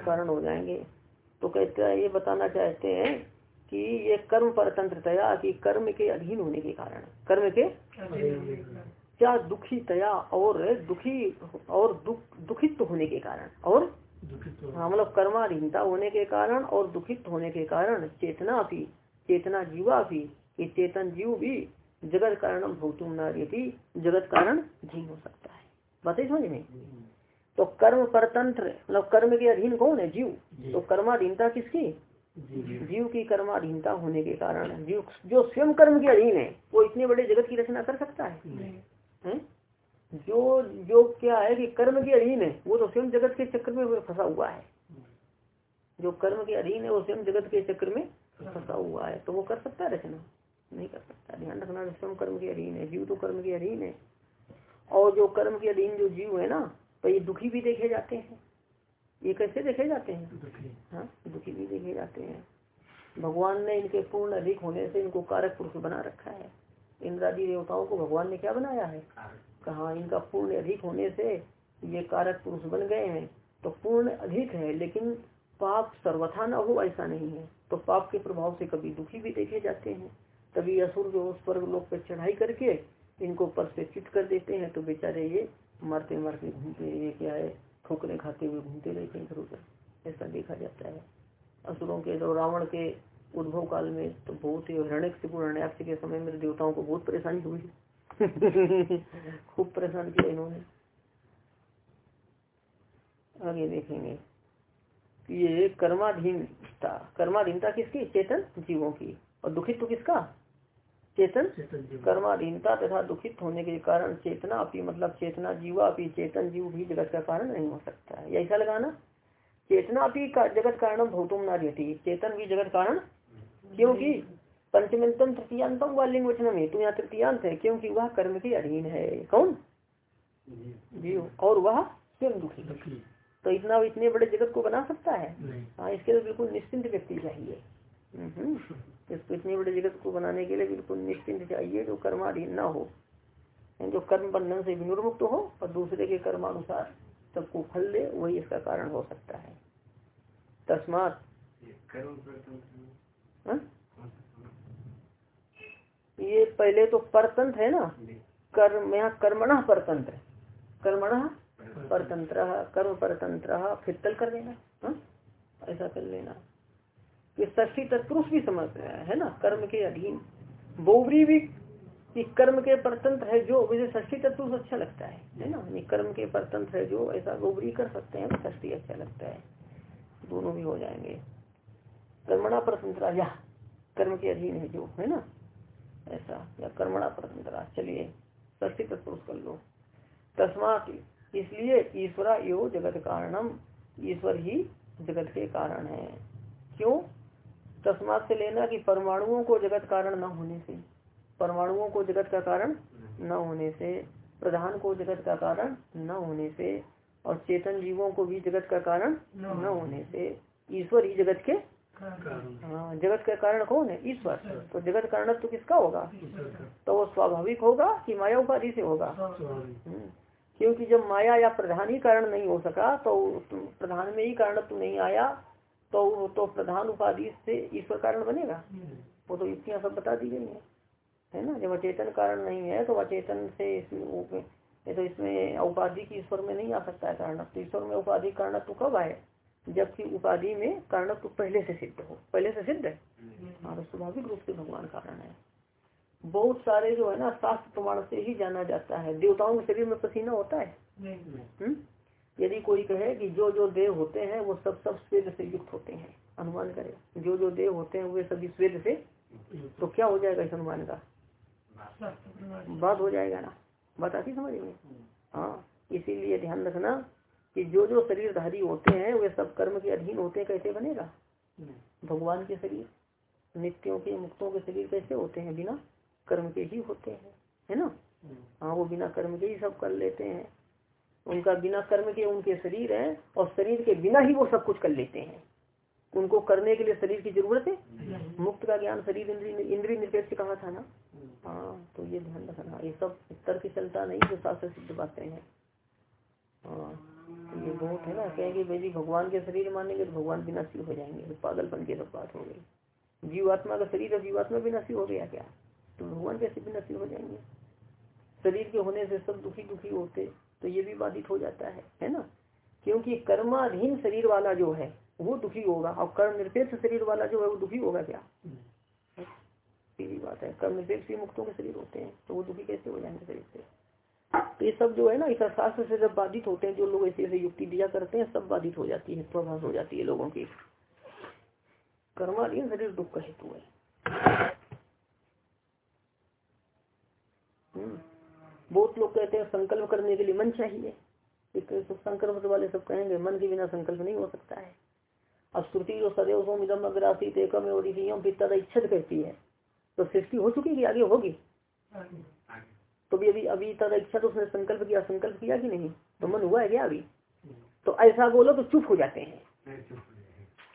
कारण हो जाएँगे। तो कहते हैं, ये बताना चाहते हैं कि ये कर्म परतंत्रतया, कि कर्म के अधीन होने के कारण। कर्म के क्या दुखी तया और दुखी और दुख दुखित होने के कारण? और हाँ मतलब कर्माधीनता होने के कारण और दुखित होने के कारण चेतना भी चेतना जीवा भी कि चेतन जीव भी जगत कारणम भौतुम नारी जगत कारण जीव हो सकता है। बताइए समझ में तो कर्म परतंत्र मतलब कर्म के अधीन कौन है? जीव। तो कर्माधीनता किसकी? जीव की कर्माधीनता होने के कारण। जीव जो स्वयं कर्म के अधीन है वो इतने बड़े जगत की रचना कर सकता है? है? जो जो क्या है कि कर्म के अधीन है वो तो स्वयं जगत के चक्र में फंसा हुआ है। जो कर्म के अधीन है वो स्वयं जगत के चक्र में फंसा हुआ है। तो वो कर सकता है रचना? नहीं कर सकता। ध्यान रखना स्वयं कर्म के अधीन है जीव तो कर्म के अधीन है। और जो कर्म के अधीन जो जीव है ना तो ये दुखी भी देखे जाते हैं। ये कैसे देखे जाते हैं? हाँ दुखी भी देखे जाते हैं। भगवान ने इनके पूर्ण अधिक होने से इनको कारक पुरुष बना रखा है। इंद्रादी देवताओं को भगवान ने क्या बनाया है? कहा इनका पूर्ण अधिक होने से ये कारक पुरुष बन गए हैं तो पूर्ण अधिक है, लेकिन पाप सर्वथा न हो ऐसा नहीं है। तो पाप के प्रभाव से कभी दुखी भी देखे जाते हैं। तभी असुर जो उस स्वर्ग लोग पर चढ़ाई करके इनको पर से चिट कर देते हैं तो बेचारे ये मरते मरते घूमते ये क्या है, ठोकरे खाते हुए घूमते रहते हैं इधर उधर ऐसा देखा जाता है। असुरों के जो रावण के उद्भव काल में तो बहुत ही हरणिक से हरण्याक्ष के समय में देवताओं को बहुत परेशानी हुई। खूब परेशान किया इन्होंने। आगे देखेंगे ये कर्माधीनता कर्माधीनता किसकी? चेतन जीवों की। और दुखित तो किसका? चेतन? कर्माधीनता तथा दुखित होने के कारण चेतना अपनी मतलब चेतना जीवा अपनी चेतन जीव भी जगत का कारण नहीं हो सकता है। ऐसा लगाना चेतना अपनी जगत कारण भौतुम ना रहती चेतन भी जगत कारण क्योंकि पंचमितम तृतीयांतम व लिंग वचन में तो यहाँ तृतीयांत है क्योंकि वह कर्म के अधीन है। कौन? जीव। और वह स्वयं दुखी। तो इतना इतने बड़े जगत को बना सकता है? हाँ इसके लिए बिल्कुल निश्चिंत व्यक्ति चाहिए। इसको इतने बड़े जगत को बनाने के लिए बिल्कुल निश्चिंत चाहिए जो कर्माधीन ना हो। जो कर्म बंधन से विनुर्मुक्त हो और दूसरे के कर्मानुसार सबको फल दे वही इसका कारण हो सकता है। तस्मात। ये पहले तो परतंत्र है ना? कर्म यहाँ कर्मण परतंत्र कर्मण परतंत्र। कर्म परतंत्र फिर तल कर देना हा? ऐसा कर लेना। ये ष्ठी तत्पुरुष भी समझ रहे है ना? कर्म के अधीन। बोबरी भी कि कर्म के परतंत्र है जो मुझे ष्ठी तत्पुरुष अच्छा लगता है है ना? कर्म के परतंत्र है जो ऐसा गोबरी कर सकते हैं तो ष्ठी अच्छा लगता है। दोनों भी हो जाएँगे। कर्मणा परतंत्र या। कर्म के अधीन है जो है ना? ऐसा या कर्मणा परतंत्र चलिए ष्ठी तत्पुरुष कर लो। तस्मात इसलिए ईश्वरा यो जगत कारणम ईश्वर ही जगत के कारण है। क्यों? तस्मात से लेना कि परमाणुओं को जगत कारण न होने से। परमाणुओं को जगत का कारण न होने से प्रधान को जगत का कारण न होने से और चेतन जीवों को भी जगत का कारण न होने से ईश्वर ही जगत के हाँ जगत का कारण कौन है? ईश्वर। तो जगत कारण तो किसका होगा? तो वो स्वाभाविक होगा कि माया उपाधि से होगा। हम्म। क्योंकि जब माया या प्रधान ही कारण नहीं हो सका तो प्रधान में ही कारण तो नहीं आया तो तो प्रधान उपाधि से ईश्वर कारण बनेगा। वो तो युक्तियाँ सब बता दी गई है। है ना? जब अचेतन कारण नहीं है तो अचेतन से इसमें तो इसमें उपाधि की ईश्वर में नहीं आ सकता है कारण ईश्वर में उपाधि कारण तो कब आए? जबकि उपाधि में कारण तो पहले से सिद्ध हो, पहले से सिद्ध है। हाँ तो स्वाभाविक रूप से भगवान कारण है। बहुत सारे जो है ना, शास्त्र प्रमाण से ही जाना जाता है। देवताओं के शरीर में पसीना होता है। हम्म? यदि कोई कहे कि जो जो देव होते हैं, वो सब सब स्वेद से युक्त होते हैं, अनुमान करे। जो जो देव होते हैं, वे सभी स्वेद से तो क्या हो जाएगा इस अनुमान का? बात हो जाएगा ना। बात आती समझ में? हाँ इसीलिए ध्यान रखना कि जो जो शरीरधारी होते हैं वे सब कर्म के अधीन होते हैं कैसे बनेगा? भगवान के शरीर नित्यों के मुक्तों के शरीर कैसे होते हैं? बिना कर्म के ही होते हैं है ना? हाँ वो बिना कर्म के ही सब कर लेते हैं। उनका बिना कर्म के उनके शरीर है और शरीर के बिना ही वो सब कुछ कर लेते हैं। उनको करने के लिए शरीर की ज़रूरत है? मुक्त का ज्ञान शरीर इंद्रिय निरपेक्ष कहा था ना? हाँ तो ये ध्यान रखना। ये सब तर्क चलता नहीं जो शास्त्र सिद्ध बातें हैं। हाँ। ये बहुत है ना कहेंगे भाई जी भगवान के शरीर मानेंगे तो भगवान विनाशी हो जाएँगे तो पागलपन की सब बात हो गई। जीवात्मा का शरीर है जीवात्मा विनाशी हो गया क्या? तो भगवान कैसे विनाशी हो जाएँगे? शरीर के होने से सब दुखी दुखी होते तो ये भी बाधित हो जाता है है ना? क्योंकि कर्माधीन शरीर वाला जो है वो दुखी होगा और कर्म निरपेक्ष शरीर वाला जो है वो दुखी होगा क्या? सीधी बात है कर्म निरपेक्ष मुक्तों के शरीर होते हैं तो वो दुखी कैसे हो जाएँगे शरीर से? तो ये सब जो है ना, इस शास्त्र से जब बाधित होते हैं, जो लोग ऐसे ऐसे युक्ति दिया करते हैं, सब बाधित हो जाती है प्रभाव हो जाती है लोगों की। कर्माधीन शरीर दुख का हेतु है। हम्म। बहुत लोग कहते हैं संकल्प करने के लिए मन चाहिए। तो संकल्प वाले सब कहेंगे, मन के बिना संकल्प नहीं हो सकता है। अब श्रुति जो सदैव सोम इदम अग्रासी एकम पिता इच्छत कहती है। तो सृष्टि हो चुकी कि आगे होगी? तो भी अभी अभी तद इच्छा तो उसने संकल्प किया संकल्प किया कि नहीं? तो मन हुआ है क्या अभी? तो ऐसा बोलो तो चुप हो जाते हैं।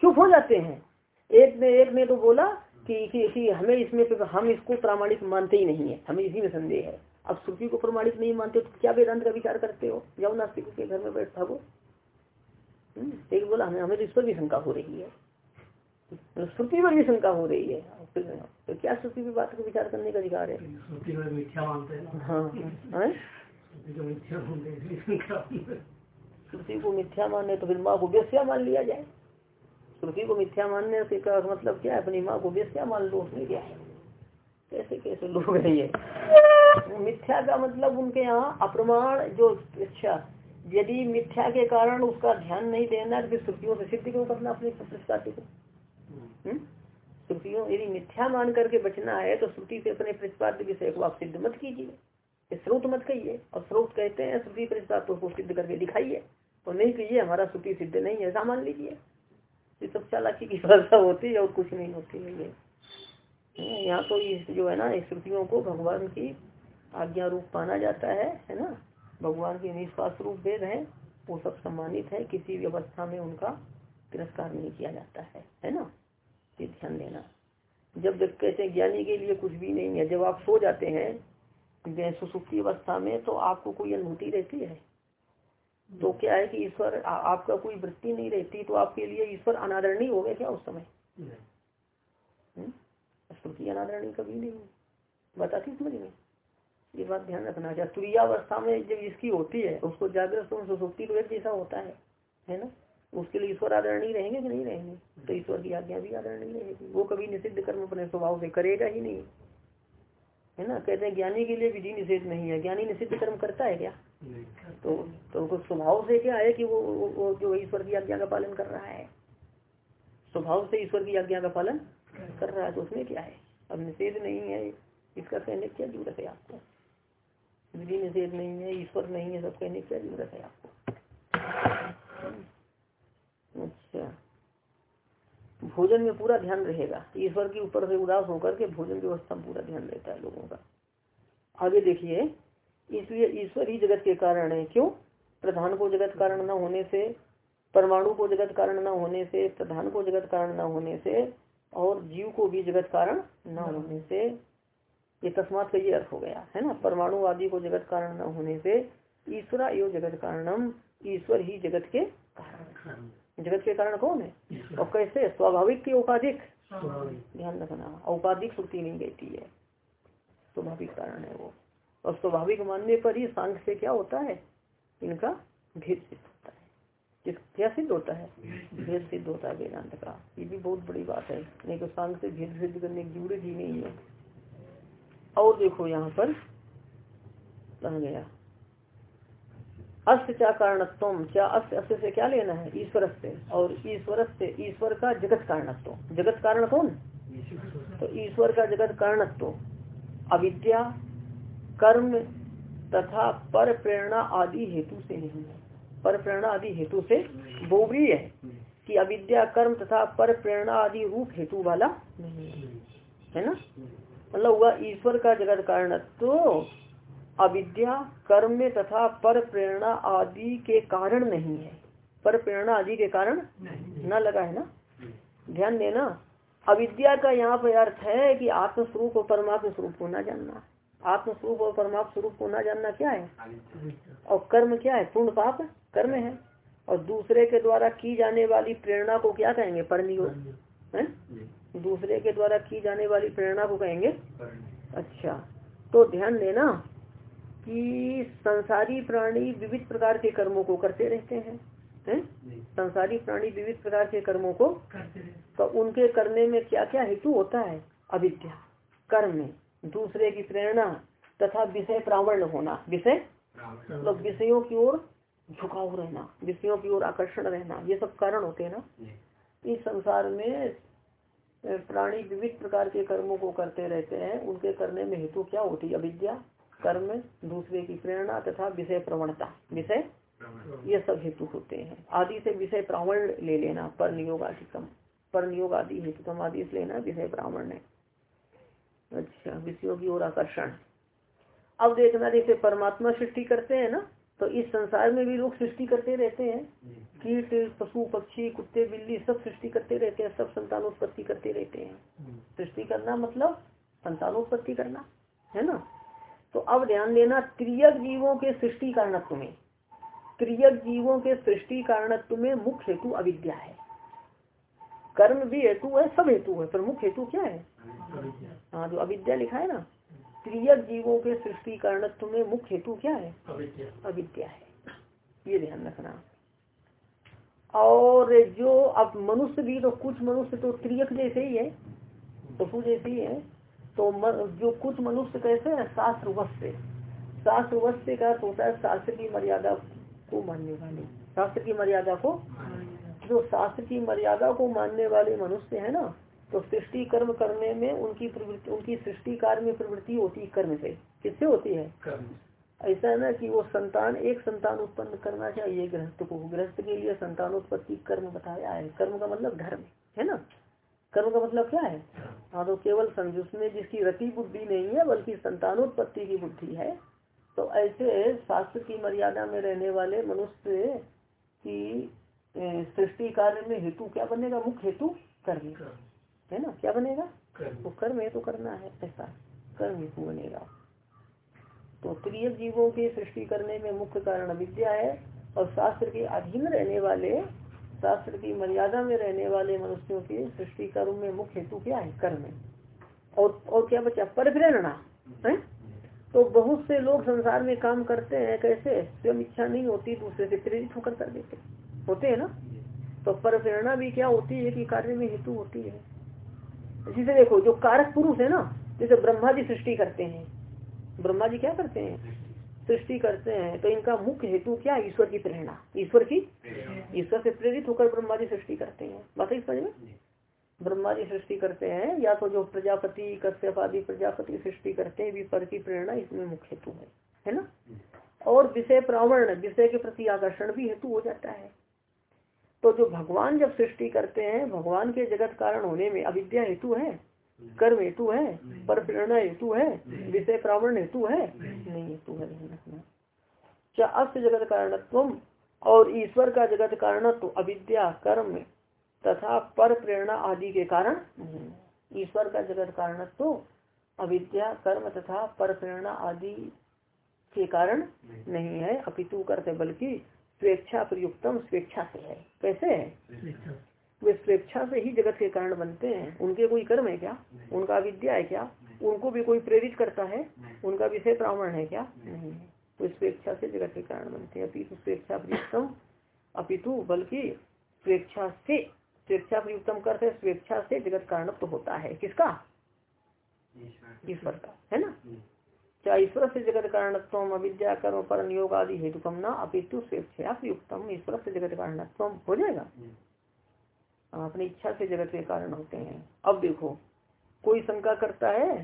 चुप हो जाते हैं। एक ने एक ने तो बोला कि, कि, कि हमें इसमें हम इसको प्रामाणिक मानते ही नहीं है। हमें इसी में संदेह है। अब श्रुति को प्रमाणिक नहीं मानते तो क्या वेदांत का विचार करते हो? जाओ नास्तिक के घर में बैठ। भागो हम्म, एक बोला हमें हमें तो इस पर भी शंका हो रही है। तो श्रुति पर भी शंका हो रही है। तो क्या श्रुति की बात को विचार करने का अधिकार है? हाँ, हाँ। श्रुति को मिथ्या मानने तो फिर माँ को व्यस्या मान लिया जाए। श्रुति को मिथ्या मानने से का मतलब क्या है? अपनी माँ को व्यस्या मान लो उसमें क्या है? कैसे कैसे लोग है ये? मिथ्या का मतलब उनके यहाँ अप्रमाण जो अच्छा यदि मिथ्या के कारण उसका ध्यान नहीं देना तो फिर श्रुतियों से सिद्ध क्यों करना अपने प्रतिष्ठाते को? श्रुतियों यदि मिथ्या मान करके बचना है तो श्रुति से अपने प्रतिपाद्य विषय को आप सिद्ध मत कीजिए। स्रोत मत कहिए। और स्रोत कहते हैं श्रुति प्रतिपाद्य को सिद्ध करके दिखाइए। और नहीं कहिए, हमारा श्रुति सिद्ध नहीं है, ऐसा मान लीजिए। ये सब चालाकी की भाषा होती है और कुछ नहीं होती है ये। यहाँ तो इस जो है ना श्रुतियों को भगवान की आज्ञा रूप माना जाता है है ना? भगवान के निष्पास रूप वेद है, वो सब सम्मानित है, किसी भी अवस्था में उनका तिरस्कार नहीं किया जाता है है ना? ये ध्यान देना जब जब कहते हैं ज्ञानी के लिए कुछ भी नहीं है जब आप सो जाते हैं सुसुप्ति अवस्था में तो आपको कोई अनुभूति रहती है। तो क्या है कि ईश्वर आपका कोई वृत्ति नहीं रहती तो आपके लिए ईश्वर अनादरणीय हो गया क्या उस समय? हम्म? स्तुति अनादरणीय कभी नहीं बताती समझ में? ये बात ध्यान रखना चाहिए। तुरियावस्था में जब इसकी होती है उसको जागृत सुसुप्ति तो एक जैसा होता है। है ना? उसके लिए ईश्वर आदरणीय रहेंगे कि नहीं रहेंगे? तो ईश्वर की आज्ञा भी आदरणीय रहेगी। वो कभी निषिद्ध कर्म अपने स्वभाव से करेगा ही नहीं। है ना? कहते हैं ज्ञानी के लिए विधि निषेध नहीं है। ज्ञानी निषिद्ध कर्म करता है क्या? तो तो स्वभाव से क्या है कि वो, वो जो ईश्वर की आज्ञा का पालन कर रहा है? स्वभाव से ईश्वर की आज्ञा का पालन कर रहा है तो उसमें क्या है? अब निषेध नहीं है इसका कहने क्या ज़रूरत है आपको? विधि निषेध नहीं है ईश्वर नहीं है सब कहने क्या ज़रूरत है आपको अच्छा भोजन में पूरा ध्यान रहेगा ईश्वर के ऊपर से उदास होकर के भोजन व्यवस्था में पूरा ध्यान रहता है लोगों का। आगे देखिए, इसलिए ईश्वर ही जगत के कारण है। क्यों? प्रधान को जगत कारण न होने से, परमाणु को जगत कारण न होने से, प्रधान को जगत कारण न होने से, और जीव को भी जगत कारण न होने से, ये तस्मात का ये अर्थ हो गया, है ना? परमाणु आदि को जगत कारण न होने से ईश्वर एवं जगत कारणम, ईश्वर ही जगत के कारण। जगत के कारण कौन है? और कैसे? स्वाभाविक की औपाधिक ध्यान रखना औपाधिक श्रुति नहीं कहती है। स्वाभाविक कारण है वो। और स्वाभाविक मानने पर ही सांख्य से क्या होता है? इनका भेद सिद्ध होता है। किस क्या सिद्ध होता है? भेद सिद्ध होता है वेदांत का। ये भी बहुत बड़ी बात है। नहीं तो सांख्य से भेद सिद्ध करने की ज़रूरत ही नहीं है। और देखो यहाँ पर कहा गया अस्त क्या कारणत्व क्या अस्त अस्त से क्या लेना है? ईश्वर से और ईश्वर से ईश्वर का जगत कारणत्व। जगत कारण कौन? तो ईश्वर का जगत कारणत्व। अविद्या, कर्म तथा पर प्रेरणा आदि हेतु से नहीं है। पर प्रेरणा आदि हेतु से बोबरी है कि अविद्या, कर्म तथा पर प्रेरणा आदि रूप हेतु वाला नहीं है ना? मतलब हुआ ईश्वर का जगत कारणत्व अविद्या कर्म में तथा पर प्रेरणा आदि के कारण नहीं है। पर प्रेरणा आदि के कारण न लगा है ना? ध्यान देना। अविद्या का यहाँ पर अर्थ है कि आत्मस्वरूप और परमात्म स्वरूप को न जानना। आत्मस्वरूप और परमात्म स्वरूप को न जानना क्या है? और कर्म क्या है? पूर्ण पाप? कर्म है। और दूसरे के द्वारा की जाने वाली प्रेरणा को क्या कहेंगे? परनियोग है। दूसरे के द्वारा की जाने वाली प्रेरणा को कहेंगे? अच्छा। तो ध्यान देना। कि संसारी प्राणी विविध प्रकार के कर्मों को करते रहते हैं हैं? संसारी प्राणी विविध प्रकार के कर्मों को तो उनके करने में क्या क्या हेतु होता है? अविद्या कर्म में दूसरे की प्रेरणा तथा विषय प्रावण होना। विषय मतलब विषयों की ओर झुकाव रहना विषयों की ओर आकर्षण रहना ये सब कारण होते हैं ना? इस संसार में प्राणी विविध प्रकार के कर्मों को करते रहते हैं उनके करने में हेतु क्या होती है? अविद्या कर्म दूसरे की प्रेरणा तथा विषय प्रवणता। विषय ये सब हेतु होते हैं। आदि से विषय प्रावण ले लेना पर नियोग अधिकम पर नियोग आदि हेतुकम आदि से लेना विषय प्रावण है। अच्छा विषयों की ओर आकर्षण। अब देखना जैसे परमात्मा सृष्टि करते हैं ना तो इस संसार में भी लोग सृष्टि करते रहते हैं। कीट पशु पक्षी कुत्ते बिल्ली सब सृष्टि करते रहते हैं सब संतानोत्पत्ति करते रहते हैं। सृष्टि करना मतलब संतानोत्पत्ति करना है ना? तो अब ध्यान देना त्रियक जीवों के सृष्टि कारणत्व में त्रियक जीवों के सृष्टि कारणत्व में मुख्य हेतु अविद्या है। कर्म भी हेतु है सब हेतु है पर मुख्य हेतु क्या है? हाँ जो अविद्या लिखा है ना त्रियक जीवों के सृष्टि कारणत्व में मुख्य हेतु क्या है? अविद्या है। ये ध्यान रखना। और जो अब मनुष्य भी तो कुछ मनुष्य तो त्रियक जैसे ही है पशु जैसे ही है तो जो कुछ मनुष्य कैसे है शास्त्र वस्त्र शास्त्र वस्त्र का होता है शास्त्र की मर्यादा को मानने वाले। शास्त्र की मर्यादा को? जो शास्त्र की मर्यादा को मानने वाले मनुष्य है ना तो सृष्टि कर्म करने में उनकी प्रवृत्ति उनकी सृष्टि कार्य में प्रवृत्ति होती है कर्म से। किससे होती है? ऐसा है ना कि वो संतान एक संतान उत्पन्न करना चाहिए गृहस्थ को। गृहस्थ के लिए संतानोत्पत्ति कर्म बताया है। कर्म का मतलब धर्म है ना? कर्म का मतलब क्या है? हाँ तो केवल उसमें जिसकी रति बुद्धि नहीं है बल्कि संतानोत्पत्ति की बुद्धि है। तो ऐसे शास्त्र की मर्यादा में रहने वाले मनुष्य की सृष्टि कार्य में हेतु क्या बनेगा? मुख्य हेतु कर्म। है ना? क्या बनेगा? वो कर्म है तो करना है ऐसा। कर्म हेतु बनेगा। तो प्रिय जीवों की सृष्टि करने में मुख्य कारण विद्या है और शास्त्र के अधीन रहने वाले शास्त्र की मर्यादा में रहने वाले मनुष्यों के सृष्टि कर्म में मुख्य हेतु क्या है? कर्म और और क्या बचा? पर प्रेरणा है? तो बहुत से लोग संसार में काम करते हैं, कैसे? स्वयं इच्छा नहीं होती, दूसरे से प्रेरित होकर कर देते होते हैं ना? तो पर प्रेरणा भी क्या होती है कि कार्य में हेतु होती है? इसी से देखो, जो कारक पुरुष है ना, जैसे ब्रह्मा जी सृष्टि करते हैं। ब्रह्मा जी क्या करते हैं? सृष्टि करते हैं तो इनका मुख्य हेतु क्या ईश्वर की प्रेरणा। ईश्वर की ईश्वर से प्रेरित होकर ब्रह्मा जी सृष्टि करते हैं। बात ही समझ में? ब्रह्मा जी सृष्टि करते हैं या तो जो प्रजापति कश्यप आदि प्रजापति सृष्टि करते हैं विपर की प्रेरणा इसमें मुख्य हेतु है। है ना? और विषय प्रावण विषय के प्रति आकर्षण भी हेतु हो जाता है। तो जो भगवान जब सृष्टि करते हैं भगवान के जगत कारण होने में अविद्या हेतु है कर्म हेतु है पर प्रेरणा हेतु है विषय प्रावण हेतु है। नहीं। हेतु है क्या अस्त जगत कारणत्व और ईश्वर का जगत कारणत्व अविद्या कर्म तथा पर प्रेरणा आदि के कारण ईश्वर का जगत कारणत्व अविद्या कर्म तथा पर प्रेरणा आदि के कारण नहीं। है। अपितु करते बल्कि स्वेच्छा प्रयुक्तम स्वेच्छा से है। कैसे है? वे स्वेच्छा से ही जगत के कारण बनते हैं। उनके कोई कर्म है क्या? उनका विद्या है क्या? उनको भी कोई प्रेरित करता है? उनका विषय ब्राह्मण है क्या? नहीं। तो स्वेच्छा से जगत के कारण बनते हैं। अपितु स्वेच्छा प्रयुक्तम। अपितु बल्कि स्वेच्छा से स्वेच्छा प्रयुक्तम करते स्वेच्छा से जगत कारण तो होता है। किसका? ईश्वर का। है ना? क्या ईश्वर से जगत कारणत्व अविद्या कर्म पर नियोग आदि हेतु कम न अपितु स्वेच्छा युक्तम ईश्वर से जगत कारणत्व हो जाएगा? हाँ, अपनी इच्छा से जगत के कारण होते हैं। अब देखो कोई शंका करता है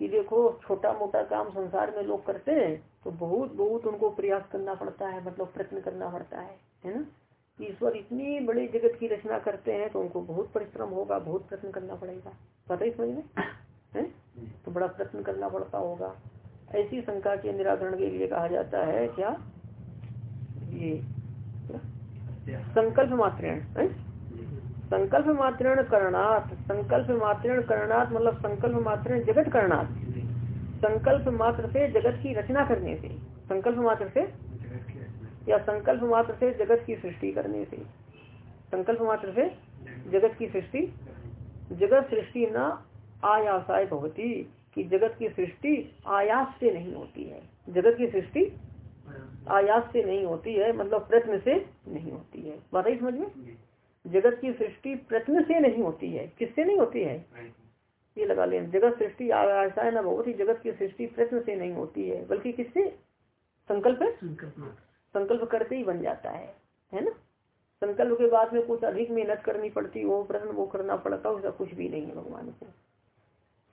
कि देखो छोटा मोटा काम संसार में लोग करते हैं तो बहुत बहुत उनको प्रयास करना पड़ता है मतलब प्रयत्न करना पड़ता है है ना? ईश्वर इतनी बड़ी जगत की रचना करते हैं तो उनको बहुत परिश्रम होगा बहुत प्रयत्न करना पड़ेगा। पता ही समझ में? है? तो बड़ा प्रयत्न करना पड़ता होगा। ऐसी शंका के निराकरण के लिए कहा जाता है क्या? ये संकल्प मात्रण संकल्प मात्रण करणार्थ संकल्प मात्रण करणार्थ मतलब संकल्प मात्र जगत करणार्थ संकल्प मात्र से जगत की रचना करने से संकल्प मात्र से या संकल्प मात्र से जगत की सृष्टि करने से संकल्प मात्र से जगत की सृष्टि। जगत सृष्टि न आयासाय भवती कि जगत की सृष्टि आयास से नहीं होती है। जगत की सृष्टि आयास से नहीं होती है मतलब प्रश्न से नहीं होती है। बात समझ में? जगत की सृष्टि प्रश्न से नहीं होती है। किससे नहीं होती है? ये लगा लें जगत सृष्टि आयासा है ना बहुत ही जगत की सृष्टि प्रश्न से नहीं होती है बल्कि किससे? संकल्प? संकल्प करते ही बन जाता है है ना? संकल्प के बाद में कुछ अधिक मेहनत करनी पड़ती वो प्रश्न वो करना पड़ता उसका कुछ भी नहीं है भगवान को।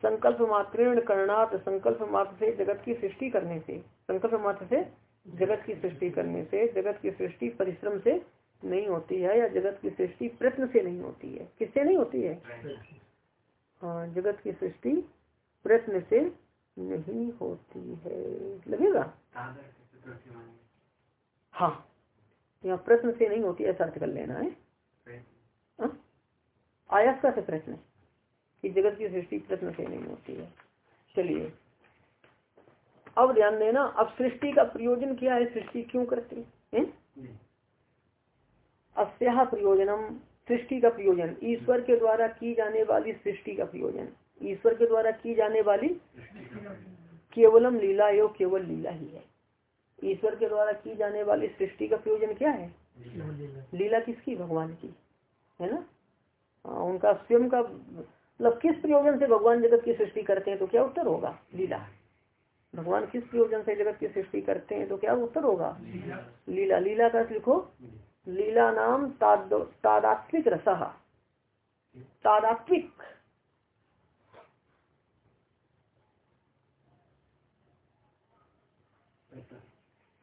संकल्प मात्र करणात संकल्प मात्र से जगत की सृष्टि करने से संकल्प मात्र से जगत की सृष्टि करने से जगत की सृष्टि परिश्रम से नहीं होती है या जगत की सृष्टि प्रश्न से नहीं होती है? किससे नहीं होती है? हाँ जगत की सृष्टि प्रश्न से नहीं होती है। लगेगा? हाँ यहाँ प्रश्न से नहीं होती, ऐसा अर्थ कर लेना है। हाँ? आयस का से प्रश्न कि जगत की सृष्टि प्रश्न से नहीं होती है। चलिए, अब ध्यान देना, अब सृष्टि का प्रयोजन क्या है? सृष्टि क्यों करते हैं? अस्या प्रयोजनम सृष्टि का प्रयोजन। ईश्वर के द्वारा की जाने वाली सृष्टि का प्रयोजन। ईश्वर के द्वारा की जाने वाली केवलम लीला यो केवल लीला ही है। ईश्वर के द्वारा की जाने वाली सृष्टि का प्रयोजन क्या है? लीला किसकी? भगवान की। है ना? आ, उनका स्वयं का मतलब किस प्रयोजन से भगवान जगत की सृष्टि करते हैं तो क्या उत्तर होगा? लीला। भगवान किस प्रयोजन से जगत की सृष्टि करते हैं तो क्या उत्तर होगा? लीला। लीला। का लिखो। लीला नाम तादात्विक रस। तादात्विक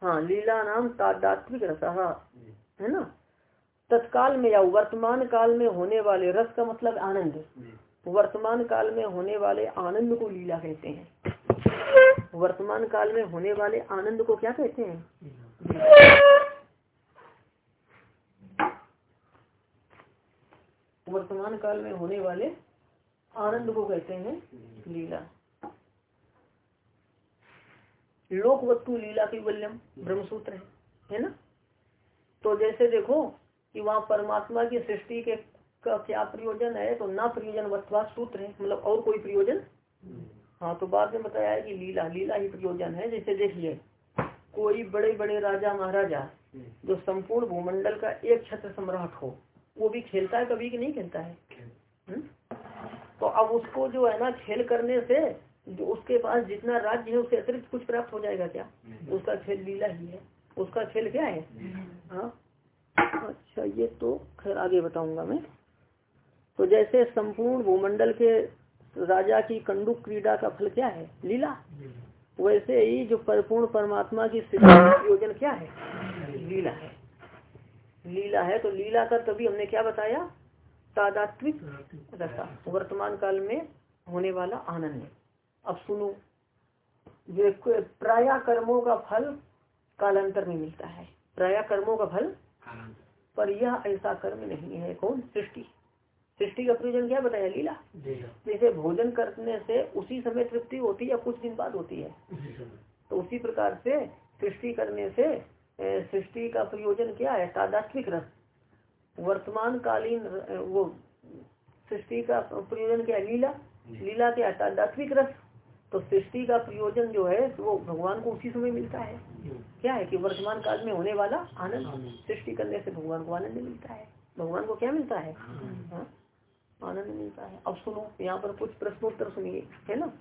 हाँ लीला नाम तादात्विक रस, है ना? तत्काल में या वर्तमान काल में होने वाले रस का मतलब आनंद। वर्तमान काल में होने वाले आनंद को लीला कहते हैं। वर्तमान काल में होने वाले आनंद को क्या कहते हैं? वर्तमान काल में होने वाले आनंद को कहते हैं लीला। लोक वस्तु लीला की वल्यम ब्रह्मसूत्र है है ना? तो जैसे देखो कि वहाँ परमात्मा की सृष्टि के का क्या प्रयोजन है तो ना प्रयोजन वत्वा सूत्र है मतलब और कोई प्रयोजन? हाँ तो बाद में बताया है कि लीला लीला ही प्रयोजन है। जैसे देखिए, कोई बड़े बड़े राजा महाराजा जो संपूर्ण भूमंडल का एक छत्र सम्राट हो वो भी खेलता है कभी कि नहीं खेलता है। हुँ? तो अब उसको जो है ना खेल करने से जो उसके पास जितना राज्य है उससे अतिरिक्त कुछ प्राप्त हो जाएगा क्या? उसका खेल लीला ही है। उसका खेल क्या है? हाँ? अच्छा ये तो खैर आगे बताऊँगा मैं। तो जैसे संपूर्ण भूमंडल के राजा की कंडुक क्रीड़ा का फल क्या है? लीला। वैसे ही जो परिपूर्ण परमात्मा की प्रयोजन क्या है? लीला है। लीला है तो लीला का तभी हमने क्या बताया? तादात्विक रसा वर्तमान काल में होने वाला आनंद। अब सुनो ये प्राय कर्मों का फल कालांतर में मिलता है। प्राय कर्मों का फल पर यह ऐसा कर्म नहीं है। कौन? सृष्टि। सृष्टि का प्रयोजन क्या बताया? लीला। जैसे भोजन करने से उसी समय तृप्ति होती है या कुछ दिन बाद होती है? तो उसी प्रकार से सृष्टि करने से सृष्टि का प्रयोजन क्या है? तादात्विक रस वर्तमान कालीन वो सृष्टि का प्रयोजन क्या है? लीला। लीला क्या तादात्विक रस तो सृष्टि का प्रयोजन जो है वो भगवान को उसी समय मिलता है। क्या है कि वर्तमान काल में होने वाला आनंद सृष्टि करने से भगवान को आनंद मिलता है। भगवान को क्या मिलता है? हाँ? आनंद मिलता है। अब सुनो यहाँ पर कुछ प्रश्नोत्तर सुनिए है ना?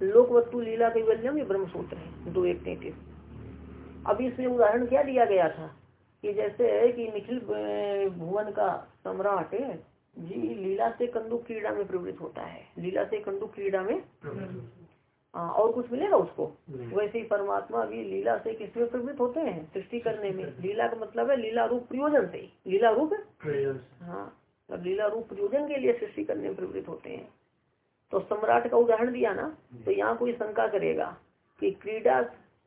लोक वस्तु लीला कैवल्यम ये ब्रह्म सूत्र है। दो एक तैतीस। अभी इसमें उदाहरण क्या दिया गया था? कि जैसे है कि निखिल भुवन का सम्राट जी लीला से कंदुक क्रीड़ा में प्रवृत्त होता है। लीला से कंदुक क्रीड़ा में आ, और कुछ मिलेगा उसको? वैसे ही परमात्मा भी लीला से किसमें प्रवृत्त होते हैं? सृष्टि करने में। लीला का मतलब है लीला रूप प्रयोजन से लीला रूप? हाँ अब लीला रूप प्रयोजन के लिए सृष्टि करने में प्रवृत्त होते हैं। तो सम्राट का उदाहरण दिया ना तो यहाँ कोई शंका करेगा कि क्रीड़ा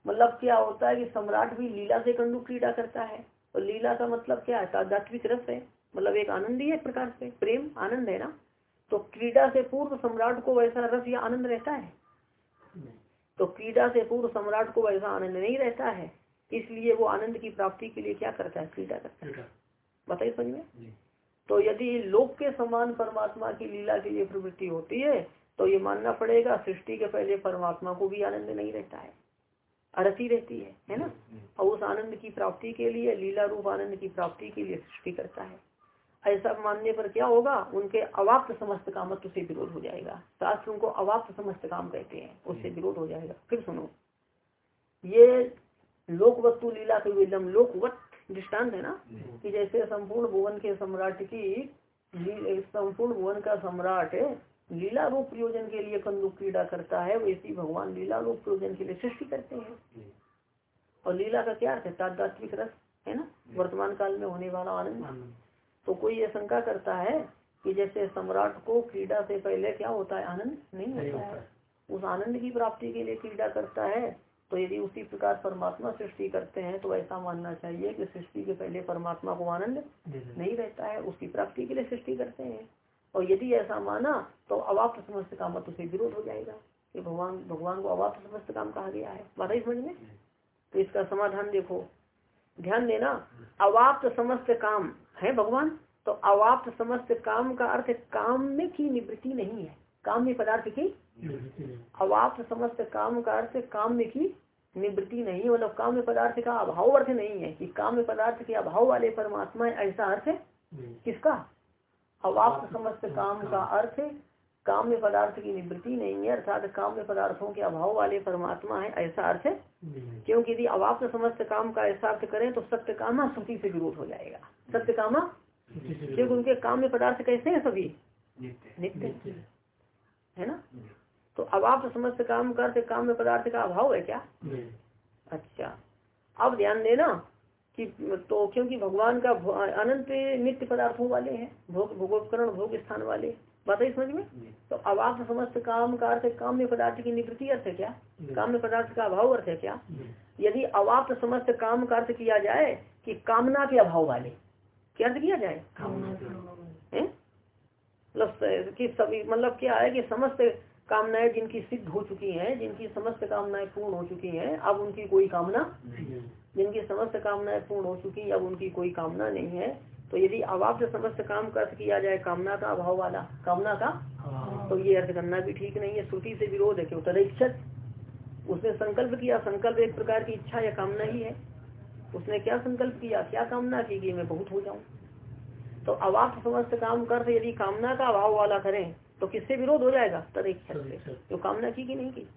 मतलब क्या होता है कि सम्राट भी लीला से कंडु क्रीड़ा करता है। और लीला का मतलब क्या है? तादात्विक रस है। मतलब एक आनंद ही है प्रकार से। प्रेम आनंद है ना? तो क्रीड़ा से पूर्व सम्राट को वैसा रस या आनंद रहता है? तो क्रीड़ा से पूर्व सम्राट को वैसा आनंद नहीं रहता है। इसलिए वो आनंद की प्राप्ति के लिए क्या करता है? क्रीड़ा करता है। बताइए समझ में? तो यदि लोक के समान परमात्मा की लीला के लिए प्रवृत्ति होती है तो ये मानना पड़ेगा सृष्टि के पहले परमात्मा को भी आनंद नहीं रहता है। अरती रहती है है ना? और उस आनंद की प्राप्ति के लिए लीला रूप आनंद की प्राप्ति के लिए सृष्टि करता है। ऐसा मानने पर क्या होगा? उनके अवाप्त समस्त कामत्व से विरोध हो जाएगा। शास्त्र उनको अवाप्त समस्त काम कहते हैं उससे विरोध हो जाएगा। फिर सुनो। ये लोक वस्तु लीला के विलम लोकवत दृष्टांत है ना? कि जैसे संपूर्ण भुवन के सम्राट की संपूर्ण भुवन का सम्राट लीला रूप प्रयोजन के लिए कंदुक क्रीड़ा करता है वैसी भगवान लीला रूप प्रयोजन के लिए सृष्टि करते हैं। और लीला का क्या अर्थ है? तादात्विक रस है ना? वर्तमान काल में होने वाला आनंद। तो कोई ये शंका करता है कि जैसे सम्राट को क्रीड़ा से पहले क्या होता है? आनंद नहीं होता है। है। उस आनंद की प्राप्ति के लिए क्रीड़ा करता है। तो यदि उसी प्रकार परमात्मा सृष्टि करते हैं तो ऐसा मानना चाहिए कि सृष्टि के पहले परमात्मा को आनंद। नहीं रहता है उसकी प्राप्ति के लिए सृष्टि करते हैं। और यदि ऐसा माना तो अवाप्त समस्त काम तो से विरोध हो जाएगा। कि भगवान भगवान को अवाप्त समस्त काम कहा गया है। बात है समझ में? तो इसका समाधान देखो। ध्यान देना अवाप्त समस्त काम है भगवान तो अवाप्त समस्त काम का अर्थ काम में की निवृत्ति नहीं है। काम में पदार्थ की अवाप्त समस्त काम का अर्थ काम में की निवृत्ति नहीं मतलब काम में पदार्थ का अभाव अर्थ नहीं है कि काम में पदार्थ के अभाव वाले परमात्मा है ऐसा अर्थ किसका? अवाप्त समस्त काम का अर्थ काम्य पदार्थ की निवृत्ति नहीं है अर्थात काम्य पदार्थों के अभाव वाले परमात्मा है ऐसा अर्थ है। क्योंकि यदि अवाप्त समस्त काम का ऐसा अर्थ करें तो सत्य कामा श्रुति से विरोध हो जाएगा। सत्य कामा। क्योंकि उनके काम्य पदार्थ कैसे हैं सभी? नित्य। है ना? तो अवाप्त समस्त काम का अर्थ काम में पदार्थ का अभाव है क्या? अच्छा। अब ध्यान देना कि तो क्योंकि भगवान का अनंत नित्य पदार्थों वाले हैं भोग भोगोपकरण भोग स्थान वाले। बात है समझ में। तो अवाप्त समस्त काम का अर्थ काम में पदार्थ की निवृत्ति अर्थ है क्या? जी। काम में पदार्थ का अभाव अर्थ है क्या? यदि अवाप्त समस्त काम का अर्थ किया जाए कि कामना के अभाव वाले क्या अर्थ किया जाए? मतलब कि सभी मतलब क्या है कि समस्त कामनाएँ जिनकी सिद्ध हो चुकी हैं जिनकी समस्त कामनाएँ पूर्ण हो चुकी हैं अब उनकी कोई कामना। जिनकी समस्त कामनाएँ पूर्ण हो चुकी अब उनकी कोई कामना नहीं है तो यदि अवाप्त समस्त काम का अर्थ किया जाए कामना का अभाव वाला कामना का हाँ। तो ये अर्थ करना भी ठीक नहीं है श्रुति से विरोध है क्यों? तदैक्षत उसने संकल्प किया संकल्प एक प्रकार की इच्छा या कामना ही है। उसने क्या संकल्प किया क्या कामना की कि मैं बहुत हो जाऊँ? तो अवाप्त समस्त काम कर यदि कामना का अभाव वाला करें तो किससे विरोध हो जाएगा? तदैक्षत से। जो कामना की कि नहीं की।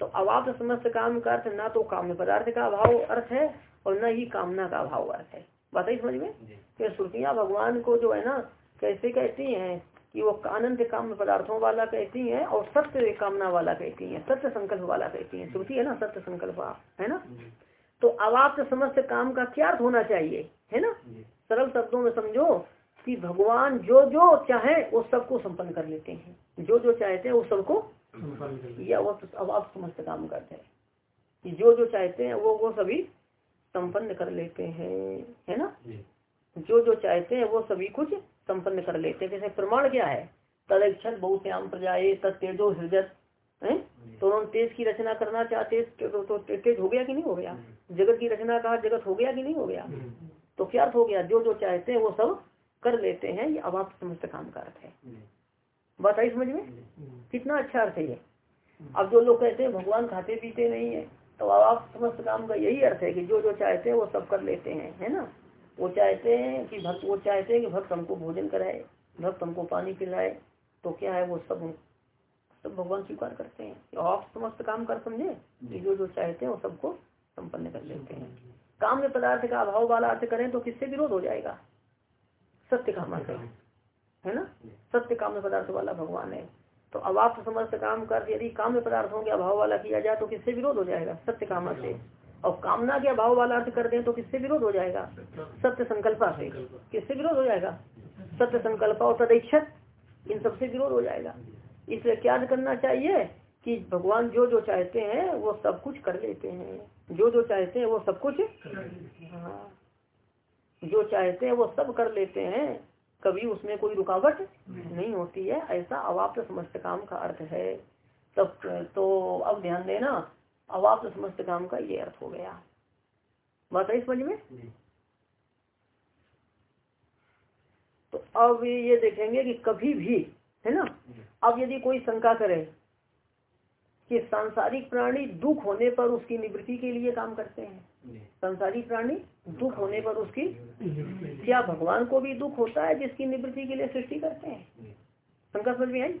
तो अवाप्त समस्त काम का अर्थ ना तो काम पदार्थ का अभाव अर्थ है और न ही कामना का अभाव अर्थ है। बात है समझ में? कि श्रुतियाँ भगवान को जो है ना कैसे कहती हैं कि वो आनंद काम पदार्थों वाला कहती है और सत्य कामना वाला कहती है सत्य संकल्प वाला कहती है। श्रुति है ना सत्य संकल्प है ना? तो अवाप्त समस्त काम का क्या अर्थ होना चाहिए है ना? सरल शब्दों में समझो कि भगवान जो जो चाहे वो सबको संपन्न कर लेते हैं। जो जो चाहते हैं वो सबको। या वो अब आप समस्त काम करते हैं। कि जो जो चाहते हैं वो वो सभी संपन्न कर लेते हैं है ना? जो। जो चाहते हैं वो सभी कुछ संपन्न कर लेते हैं। जैसे प्रमाण क्या है? तदक्षण बहुत श्याम प्रजाए तेजो हृदय है? तो उन्होंने तेज की रचना करना चाहते तो, तो तेज हो गया कि नहीं हो गया? जगत की रचना कहा जगत हो गया कि नहीं हो गया? हम्म। तो क्या अर्थ हो गया? जो जो चाहते हैं वो सब कर लेते हैं। ये अब आप समस्त काम का अर्थ है बात आई समझ में। कितना अच्छा अर्थ है ये। अब जो लोग कहते हैं, भगवान खाते पीते नहीं है तो अब आप समस्त काम का यही अर्थ है कि जो जो चाहते हैं, वो सब कर लेते हैं, है ना? वो चाहते हैं कि भक्त, वो चाहते हैं कि भक्त हमको भोजन कराए, भक्त हमको पानी पिलाए तो क्या है वो सब सब भगवान स्वीकार करते हैं। तो आप समस्त काम कर समझे कि जो जो चाहते हैं, वो सबको संपन्न कर लेते हैं। काम में पदार्थ का अभाव वाला अर्थ करें तो किससे विरोध हो जाएगा? सत्य का अर्थ है ना? सत्य काम में पदार्थ वाला भगवान है। तो अवाप्त समस्त काम कर, यदि काम में पदार्थों के अभाव वाला किया जाए तो किससे विरोध हो जाएगा? सत्य कामा से। और कामना के अभाव वाला अर्थ कर दें तो किससे विरोध हो जाएगा? सत्य संकल्पा से। किससे विरोध हो जाएगा? सत्य संकल्प और तदैक्षत, इन सबसे विरोध हो जाएगा। इसलिए क्या करना चाहिए कि भगवान जो जो चाहते हैं, वो सब कुछ कर लेते हैं। जो जो चाहते हैं, वो सब कुछ हाँ। जो चाहते हैं, वो सब कर लेते हैं। कभी उसमें कोई रुकावट नहीं होती है ऐसा अवाप्त समस्त काम का अर्थ है। तब तो अब ध्यान देना अवाप्त समस्त काम का ये अर्थ हो गया। बात है समझ में? तो अब ये देखेंगे कि कभी भी है ना? अब यदि कोई शंका करे कि सांसारिक प्राणी दुख होने पर उसकी निवृत्ति के लिए काम करते हैं। संसारिक प्राणी दुख होने पर उसकी क्या भगवान को भी दुख होता है जिसकी निवृत्ति के लिए सृष्टि करते हैं। शंका समझ में आई?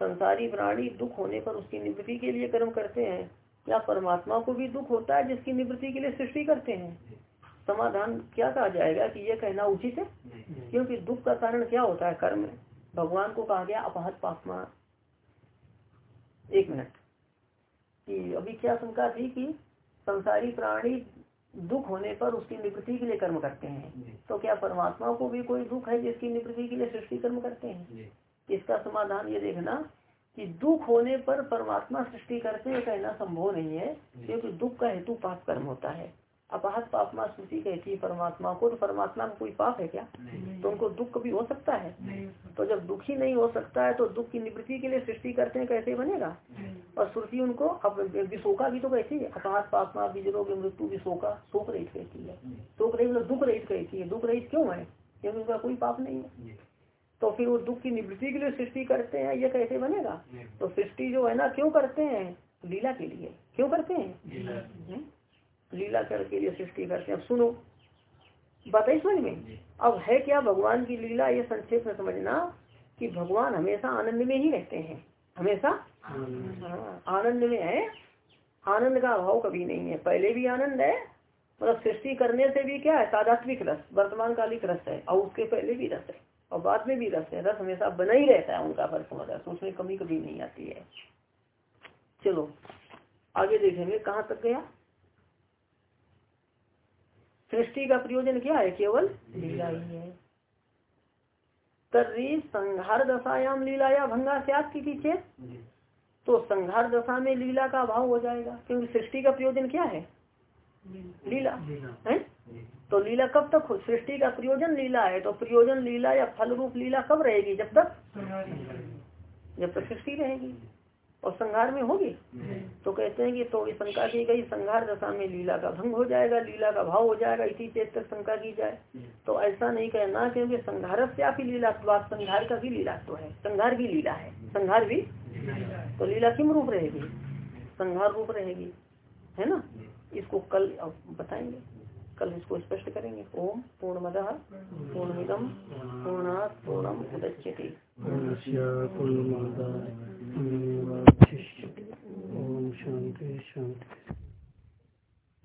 संसारी प्राणी दुख होने पर उसकी निवृत्ति के लिए कर्म करते हैं। क्या परमात्मा को भी दुख होता है जिसकी निवृत्ति के लिए सृष्टि करते हैं। समाधान क्या कहा जाएगा कि यह कहना उचित है? क्योंकि दुख का कारण क्या होता है? कर्म। भगवान को कहा गया अपहत पापमा एक मिनट। कि अभी क्या शंका थी कि संसारी प्राणी दुख होने पर उसकी निवृत्ति के लिए कर्म करते हैं? तो क्या परमात्मा को भी कोई दुख है जिसकी निवृत्ति के लिए सृष्टि कर्म करते हैं? इसका समाधान ये देखना कि दुख होने पर परमात्मा सृष्टि करते हैं कहना संभव नहीं है क्योंकि दुख का हेतु पाप कर्म होता है। अपहत पापमा श्रुति कहती है परमात्मा को तो परमात्मा में कोई पाप है क्या? तो उनको दुख कभी हो सकता है? तो जब दुख ही नहीं हो सकता है तो दुख की निवृत्ति के लिए सृष्टि करते हैं कैसे बनेगा? और श्रुति उनको अब विशोका भी तो कहती है अपहात पापमा विजरोग मृत्यु विशोका शोक रहित कहती है। शोक रहित मतलब दुख रहित कहती है। दुख रहित क्यों है? क्योंकि उनका कोई पाप नहीं है। तो फिर वो दुख की निवृत्ति के लिए सृष्टि करते हैं ये कैसे बनेगा? तो सृष्टि जो है ना क्यों करते हैं? लीला के लिए। क्यों करते हैं? लीला कर के लिए सृष्टि करते हैं। अब सुनो बताइए समझ में? अब है क्या भगवान की लीला? ये संक्षेप में समझना कि भगवान हमेशा आनंद में ही रहते हैं। हमेशा? हाँ, आनंद में है। आनंद का अभाव कभी नहीं है। पहले भी आनंद है मतलब सृष्टि करने से भी क्या है? तादात्विक रस वर्तमान कालिक रस है और उसके पहले भी रस है और बाद में भी रस है। रस हमेशा बना ही रहता है उनका वर्तमान रस उसमें कमी कभी नहीं आती है। चलो आगे देखेंगे कहाँ तक गया? सृष्टि का प्रयोजन क्या है? केवल लीला ही है। तर्री संहार दशायाम लीला या भंगा से की पीछे। तो संहार दशा में लीला का अभाव हो जाएगा क्योंकि सृष्टि का प्रयोजन क्या है? लीला। है? तो लीला कब तक हो? सृष्टि का प्रयोजन लीला है तो प्रयोजन लीला या फल रूप लीला कब रहेगी? जब तक? जब तक सृष्टि रहेगी। और संहार में होगी? तो कहते हैं कि तो इस शंका की गई संहार दशा में लीला का भंग हो जाएगा लीला का भाव हो जाएगा इसी चेत तक शंका की जाए। तो ऐसा नहीं कहना क्योंकि संहार से आप ही लीला संहार का भी लीला तो है संघार भी लीला है। संघार भी? तो लीला किम रूप रहेगी? संघार रूप रहेगी है ना? इसको कल अब बताएँगे। कल इसको स्पष्ट करेंगे। ओम पूर्णमद पूर्णमिदम पूर्णात् पूर्णम उदच्यते। पूर्णस्य पूर्णमादाय